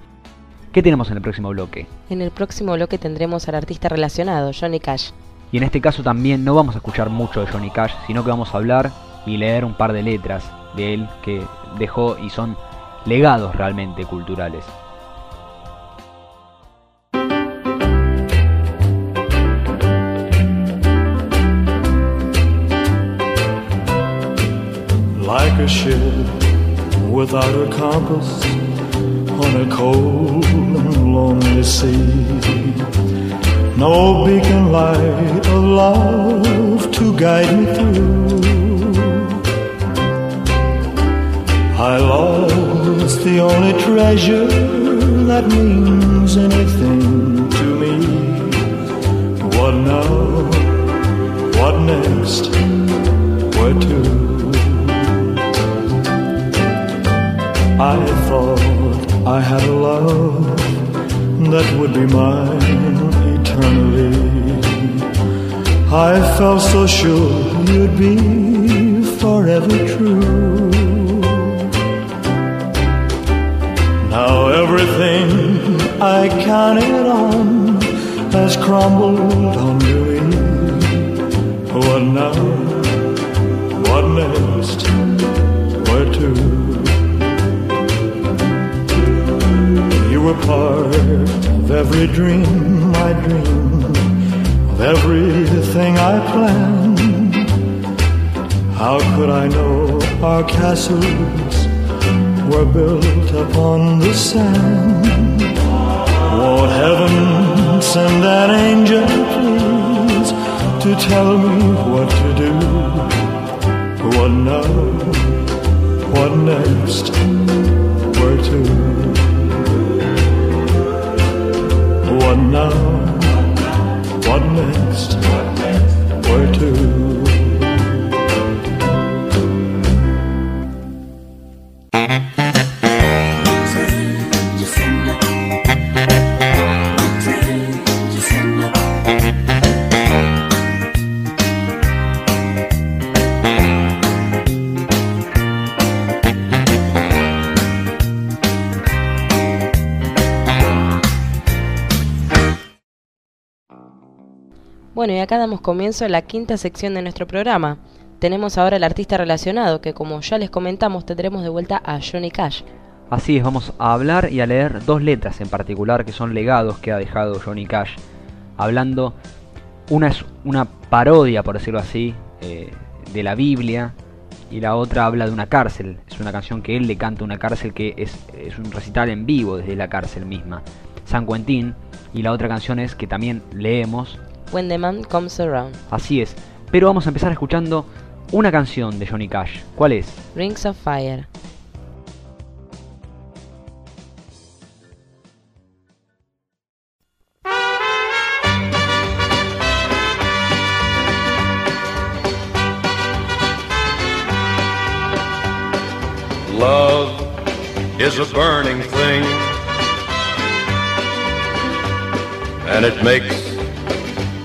¿Qué tenemos en el próximo bloque? En el próximo bloque tendremos al artista relacionado, Johnny Cash. Y en este caso también no vamos a escuchar mucho de Johnny Cash, sino que vamos a hablar y leer un par de letras de él que dejó y son legados realmente culturales. Like a ship without a compass on a cold and lonely sea. No beacon light of love to guide me through. I lost the only treasure that means anything to me. What now? What next? Where to? I thought I had a love that would be mine eternally. I felt so sure you'd be forever true. Now everything I counted on has crumbled under me. What now? What next? Were part of every dream I dreamed, of everything I planned. How could I know our castles were built upon the sand? Won't heaven send an angel, please, to tell me what to do? What now? What next? Where to? What now? What next? Where to? Acá damos comienzo a la quinta sección de nuestro programa. Tenemos ahora al artista relacionado, que como ya les comentamos, tendremos de vuelta a Johnny Cash. Así es, vamos a hablar y a leer dos letras en particular que son legados que ha dejado Johnny Cash. Hablando, una es una parodia, por decirlo así, eh, de la Biblia y la otra habla de una cárcel. Es una canción que él le canta a una cárcel que es, es un recital en vivo desde la cárcel misma. San Quentin y la otra canción es que también leemos. When the man comes around. Así es. Pero vamos a empezar escuchando una canción de Johnny Cash. ¿Cuál es? Rings of Fire. Love is a burning thing, and it makes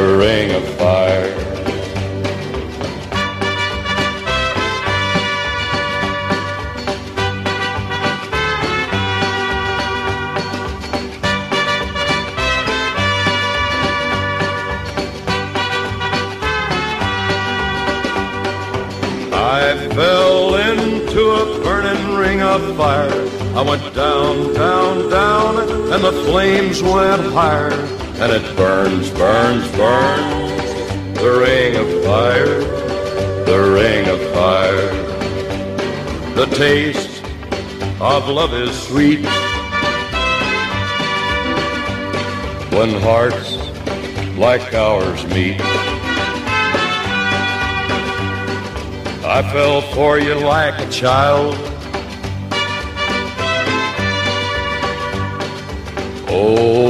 the ring of fire. I fell into a burning ring of fire. I went down, down, down, and the flames went higher. And it burns, burns, burns. The ring of fire, the ring of fire. The taste of love is sweet. When hearts like ours meet. I fell for you like a child. Oh,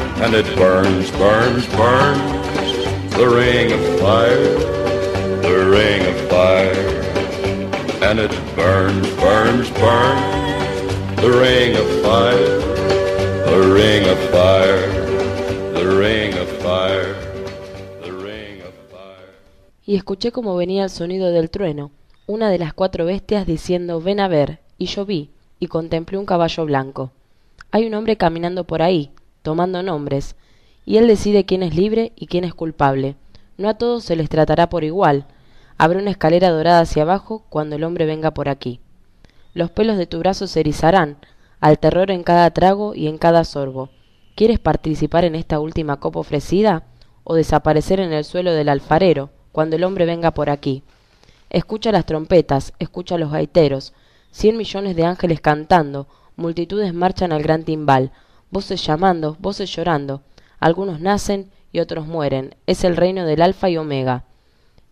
And it burns, burns, burns. The ring of fire, the ring of fire. And it burns, burns, burns. The ring of fire, the ring of fire, the ring of fire, the ring of fire. y escuché como venía el sonido del trueno, una de las cuatro bestias diciendo ven a ver, y yo vi, y contemplé un caballo blanco. Hay un hombre caminando por ahí, tomando nombres, y él decide quién es libre y quién es culpable. No a todos se les tratará por igual. Habrá una escalera dorada hacia abajo cuando el hombre venga por aquí. Los pelos de tu brazo se erizarán, al terror en cada trago y en cada sorbo. ¿Quieres participar en esta última copa ofrecida? ¿O desaparecer en el suelo del alfarero, cuando el hombre venga por aquí? Escucha las trompetas, escucha los gaiteros, cien millones de ángeles cantando, multitudes marchan al gran timbal, voces llamando, voces llorando, algunos nacen y otros mueren, es el reino del alfa y omega.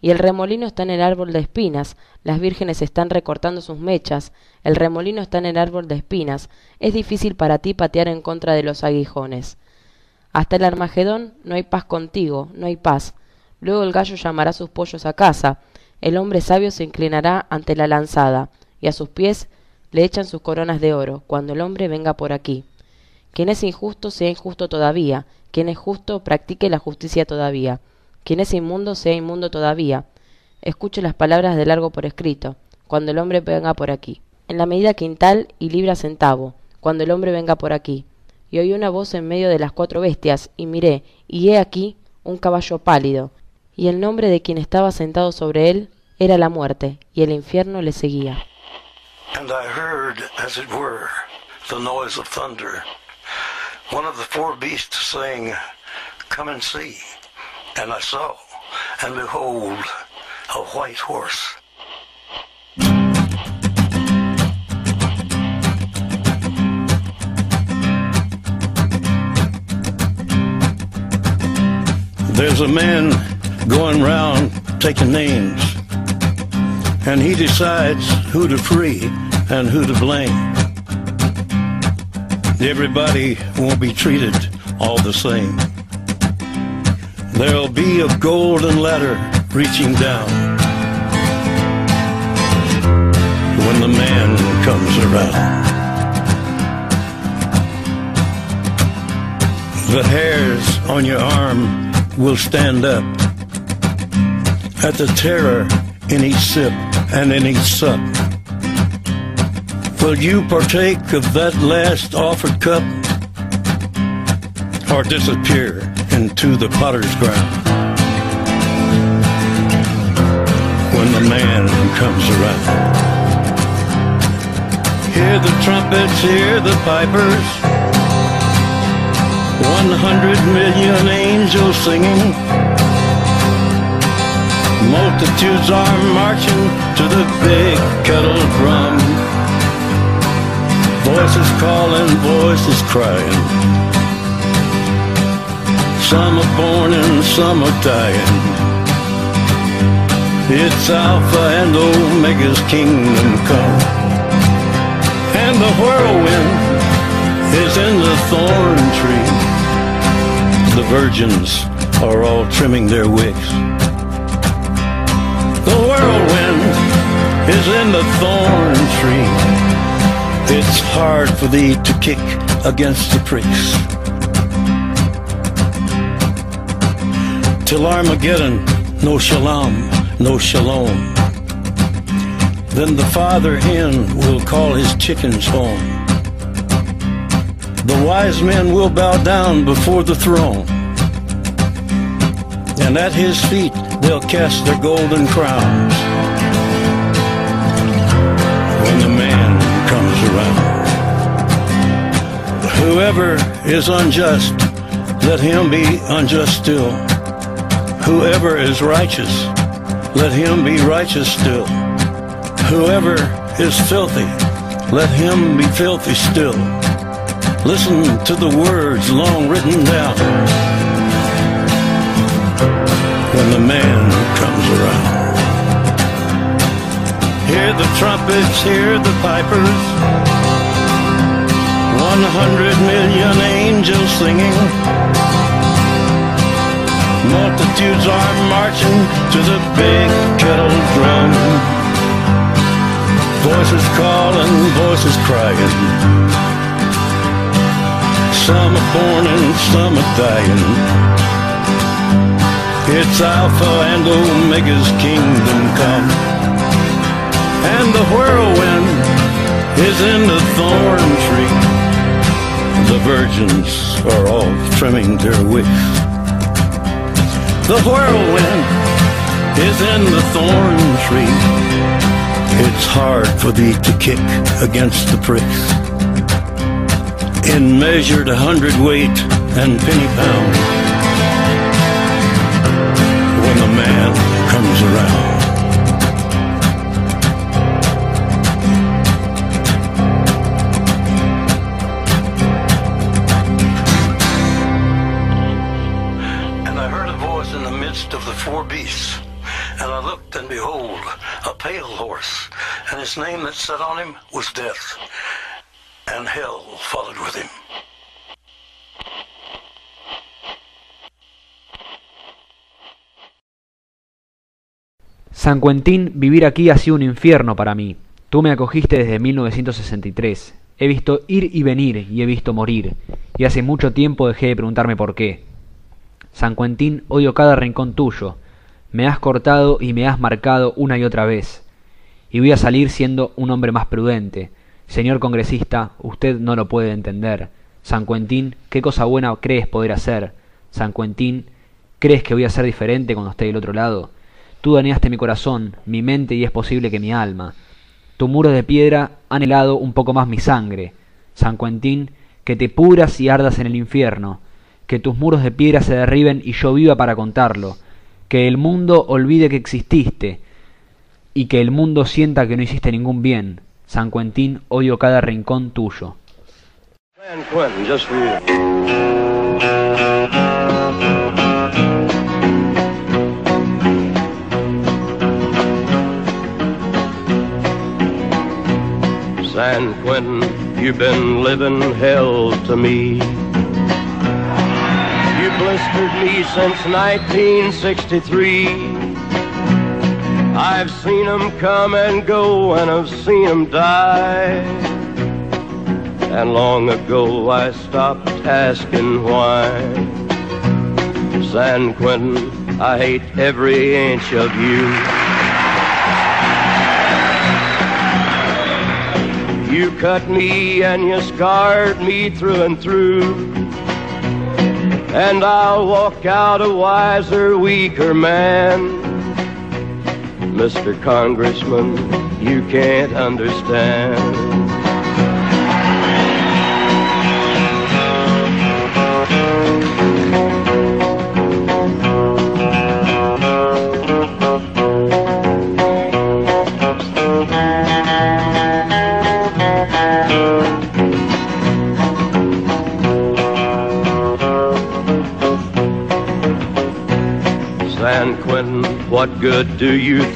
Y el remolino está en el árbol de espinas, las vírgenes están recortando sus mechas, el remolino está en el árbol de espinas, es difícil para ti patear en contra de los aguijones. Hasta el Armagedón no hay paz contigo, no hay paz. Luego el gallo llamará sus pollos a casa, el hombre sabio se inclinará ante la lanzada, y a sus pies le echan sus coronas de oro, cuando el hombre venga por aquí. Quien es injusto sea injusto todavía, quien es justo practique la justicia todavía, quien es inmundo sea inmundo todavía. Escuche las palabras de largo por escrito, cuando el hombre venga por aquí. En la medida quintal y libra centavo, cuando el hombre venga por aquí. Y oí una voz en medio de las cuatro bestias, y miré, y he aquí un caballo pálido, y el nombre de quien estaba sentado sobre él era la muerte, y el infierno le seguía. And I heard, as it were, the noise of thunder. One of the four beasts saying, Come and see. And I saw, and behold, a white horse. There's a man going round taking names. and he decides who to free and who to blame. Everybody won't be treated all the same. There'll be a golden ladder reaching down when the man comes around. The hairs on your arm will stand up at the terror in each sip and in each sup. Will you partake of that last offered cup or disappear into the potter's ground when the man comes around? Hear the trumpets, hear the pipers, 100 million angels singing. Multitudes are marching to the big kettle drum. Voices calling, voices crying. Some are born and some are dying. It's Alpha and Omega's kingdom come. And the whirlwind is in the thorn tree. The virgins are all trimming their wicks. The whirlwind is in the thorn tree. It's hard for thee to kick against the pricks. Till Armageddon, no shalom, no shalom. Then the father hen will call his chickens home. The wise men will bow down before the throne. And at his feet they'll cast their golden crowns around. Whoever is unjust, let him be unjust still. Whoever is righteous, let him be righteous still. Whoever is filthy, let him be filthy still. Listen to the words long written down when the man Hear the trumpets, hear the pipers. One hundred million angels singing. Multitudes are marching to the big kettle drum. Voices calling, voices crying. Some are born and some are dying. It's Alpha and Omega's kingdom come. And the whirlwind is in the thorn tree. The virgins are all trimming their wicks. The whirlwind is in the thorn tree. It's hard for thee to kick against the pricks. In measured hundredweight and penny pound when the man comes around. His name that sat on him was Death, and hell followed with him. San Quentin, vivir aquí ha sido un infierno para mí. Tú me acogiste desde 1963. He visto ir y venir y he visto morir. Y hace mucho tiempo dejé de preguntarme por qué. San Quentin, odio cada rincón tuyo. Me has cortado y me has marcado una y otra vez. Y voy a salir siendo un hombre más prudente. Señor congresista, usted no lo puede entender. San Quentin, ¿qué cosa buena crees poder hacer? San Quentin, ¿crees que voy a ser diferente cuando esté del otro lado? Tú dañaste mi corazón, mi mente y es posible que mi alma. Tu muro de piedra han helado un poco más mi sangre. San Quentin, que te pudras y ardas en el infierno, que tus muros de piedra se derriben y yo viva para contarlo, que el mundo olvide que exististe y que el mundo sienta que no hiciste ningún bien. San Quentin, odio cada rincón tuyo. San Quentin, just for. San Quentin, you've been living hell to me. You blistered me since 1963. I've seen 'em come and go, and I've seen 'em die. And long ago I stopped asking why. San Quentin, I hate every inch of you. You cut me and you scarred me through and through. And I'll walk out a wiser, weaker man. Mr. Congressman, you can't understand. What good do you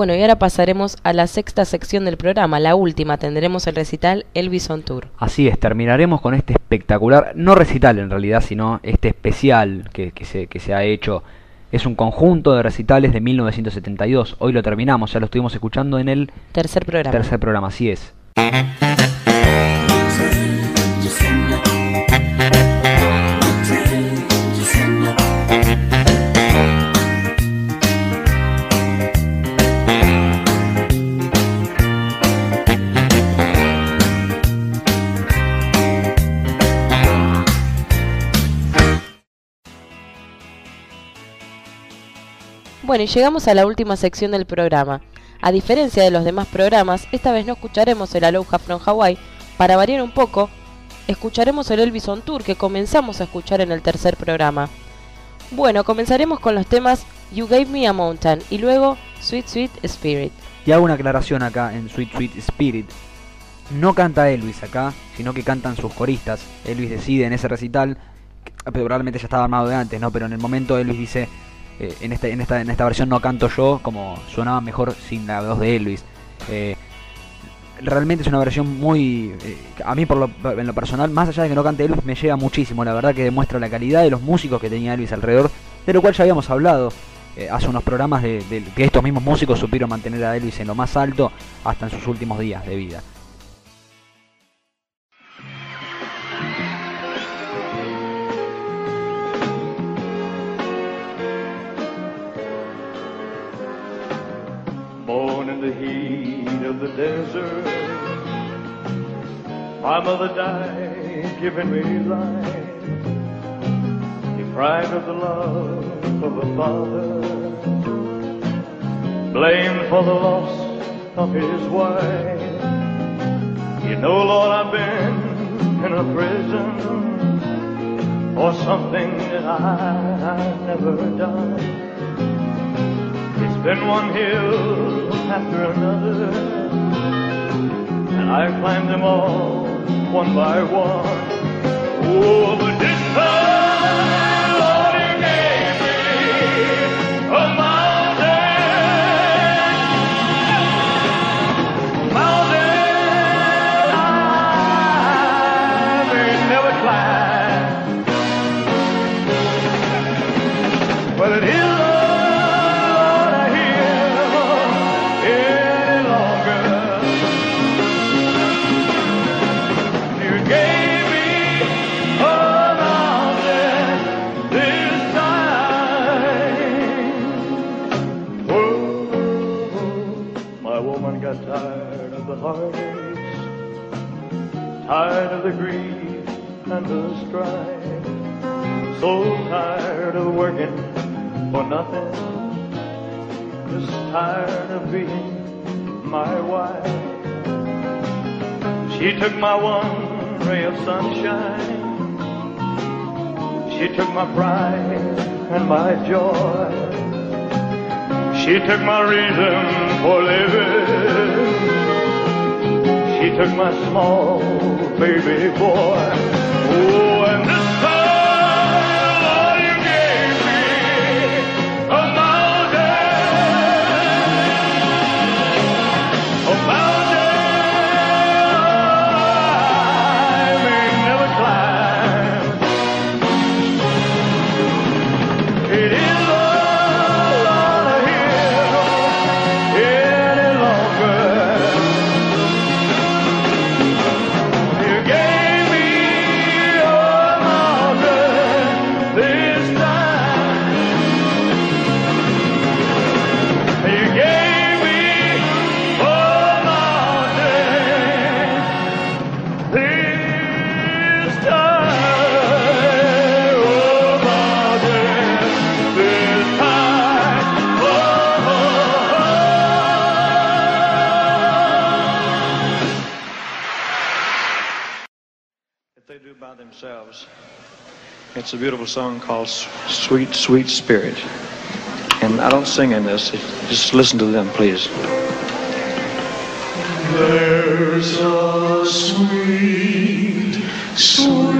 Bueno, y ahora pasaremos a la sexta sección del programa, la última. Tendremos el recital Elvis on Tour. Así es, terminaremos con este espectacular, no recital en realidad, sino este especial que, que se, que se ha hecho. Es un conjunto de recitales de 1972. Hoy lo terminamos, ya lo estuvimos escuchando en el Tercer programa. tercer programa, así es. Bueno, y llegamos a la última sección del programa. A diferencia de los demás programas, esta vez no escucharemos el Aloha from Hawaii. Para variar un poco, escucharemos el Elvis on Tour que comenzamos a escuchar en el tercer programa. Bueno, comenzaremos con los temas You Gave Me a Mountain y luego Sweet Sweet Spirit. Y hago una aclaración acá en Sweet Sweet Spirit. No canta Elvis acá, sino que cantan sus coristas. Elvis decide en ese recital, probablemente ya estaba armado de antes, ¿no? Pero en el momento Elvis dice, eh, en, esta, en, esta, en esta versión no canto yo, como sonaba mejor sin la voz de Elvis. Eh, realmente es una versión muy... eh, a mí por lo, en lo personal, más allá de que no cante Elvis, me llega muchísimo. La verdad que demuestra la calidad de los músicos que tenía Elvis alrededor, de lo cual ya habíamos hablado hace unos programas de, de que estos mismos músicos supieron mantener a Elvis en lo más alto hasta en sus últimos días de vida. Born in the heat of the desert. My mother died giving me life, deprived of the love of a father, blamed for the loss of his wife. You know, Lord, I've been in a prison for something that I, I've never done. It's one hill after another, and I've climbed them all one by one. Oh, but this time, tired of the grief and the strife, so tired of working for nothing, just tired of being my wife. She took my one ray of sunshine. She took my pride and my joy. She took my reason for living. She took my small baby boy. It's a beautiful song called Sweet, Sweet Spirit. And I don't sing in this, just listen to them, please. There's a sweet, sweet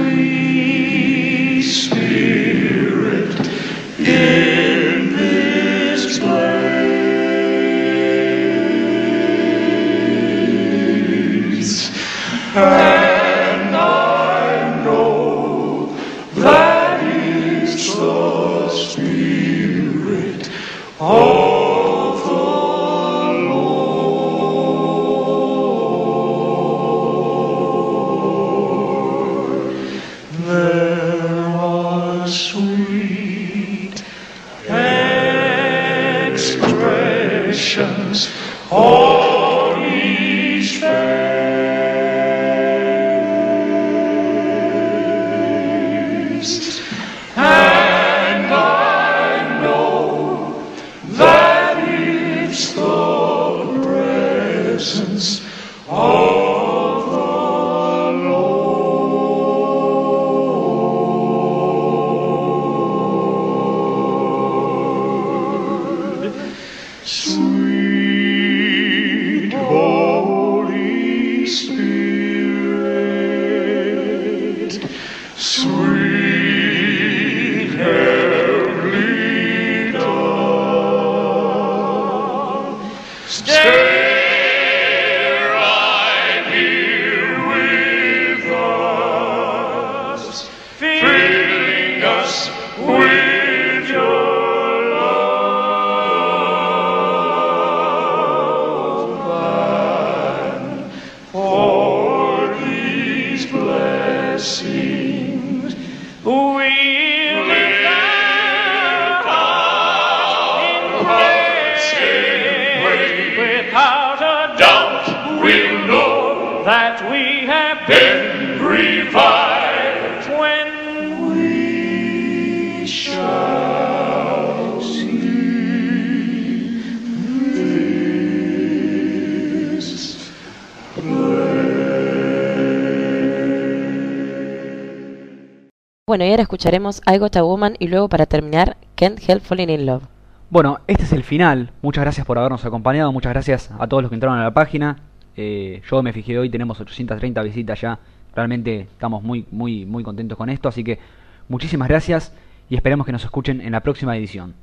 revived when we shall see this Bueno, y ahora escucharemos I Got a Woman y luego para terminar Can't Help Falling in Love. Bueno, este es el final. Muchas gracias por habernos acompañado. Muchas gracias a todos los que entraron a la página. Eh, yo me fijé hoy, tenemos 830 visitas ya. Realmente estamos muy, muy, muy contentos con esto. Así que muchísimas gracias y esperemos que nos escuchen en la próxima edición.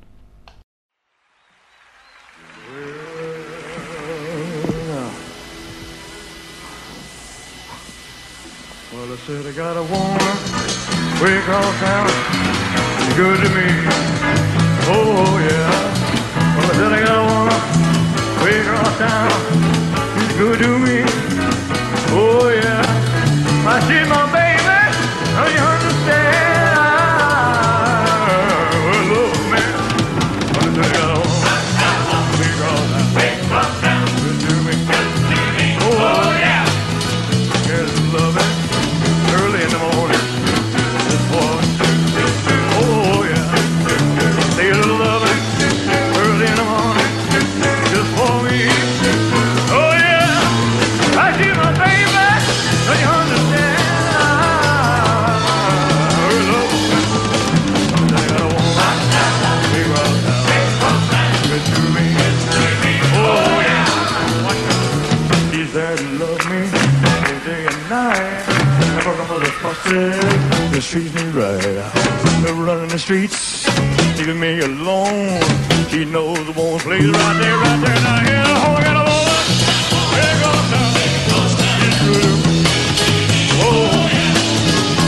To. Oh, yeah. Got to me. Oh, yeah. I see streets me right. Never running the streets, leaving me alone. She knows the one place right there, right there. Now here, oh, I got a woman. Here goes down. Oh.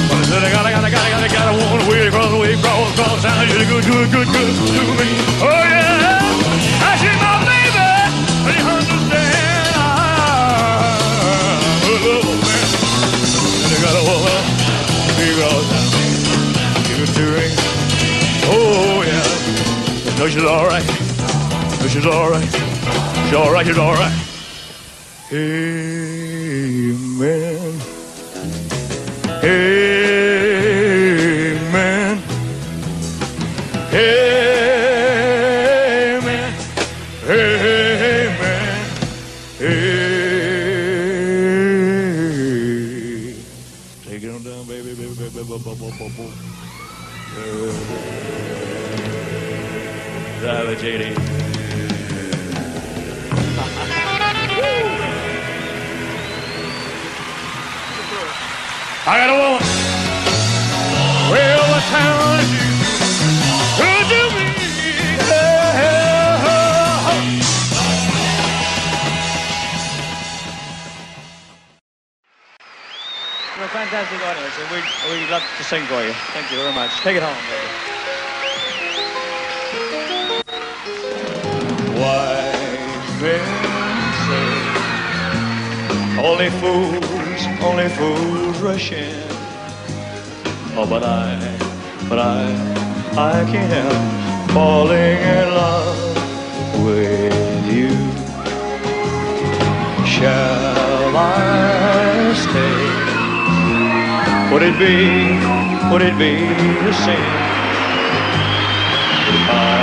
But I said I got, I got, I got, I got, I got a woman way across the way, across, across town. She's good, good, good, good to me. Oh yeah. No, she's all right. No, she's all right. She's all right. She's all right. Amen. Amen. Amen. Amen. Amen. Take it on down, baby, baby, baby, baby, baby, baby, baby. Drive JD. I got a woman. Well, what town you? Good to me. You're a fantastic audience, and we'd, we'd love to sing for you. Thank you very much. Take it home, baby. Only fools, only fools rush in. Oh, but I, but I, I can't help falling in love with you. Shall I stay? Would it be, would it be if I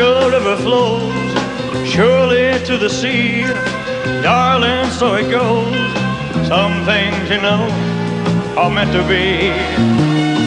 a river flows surely to the sea, darling, so it goes. Some things, you know, are meant to be.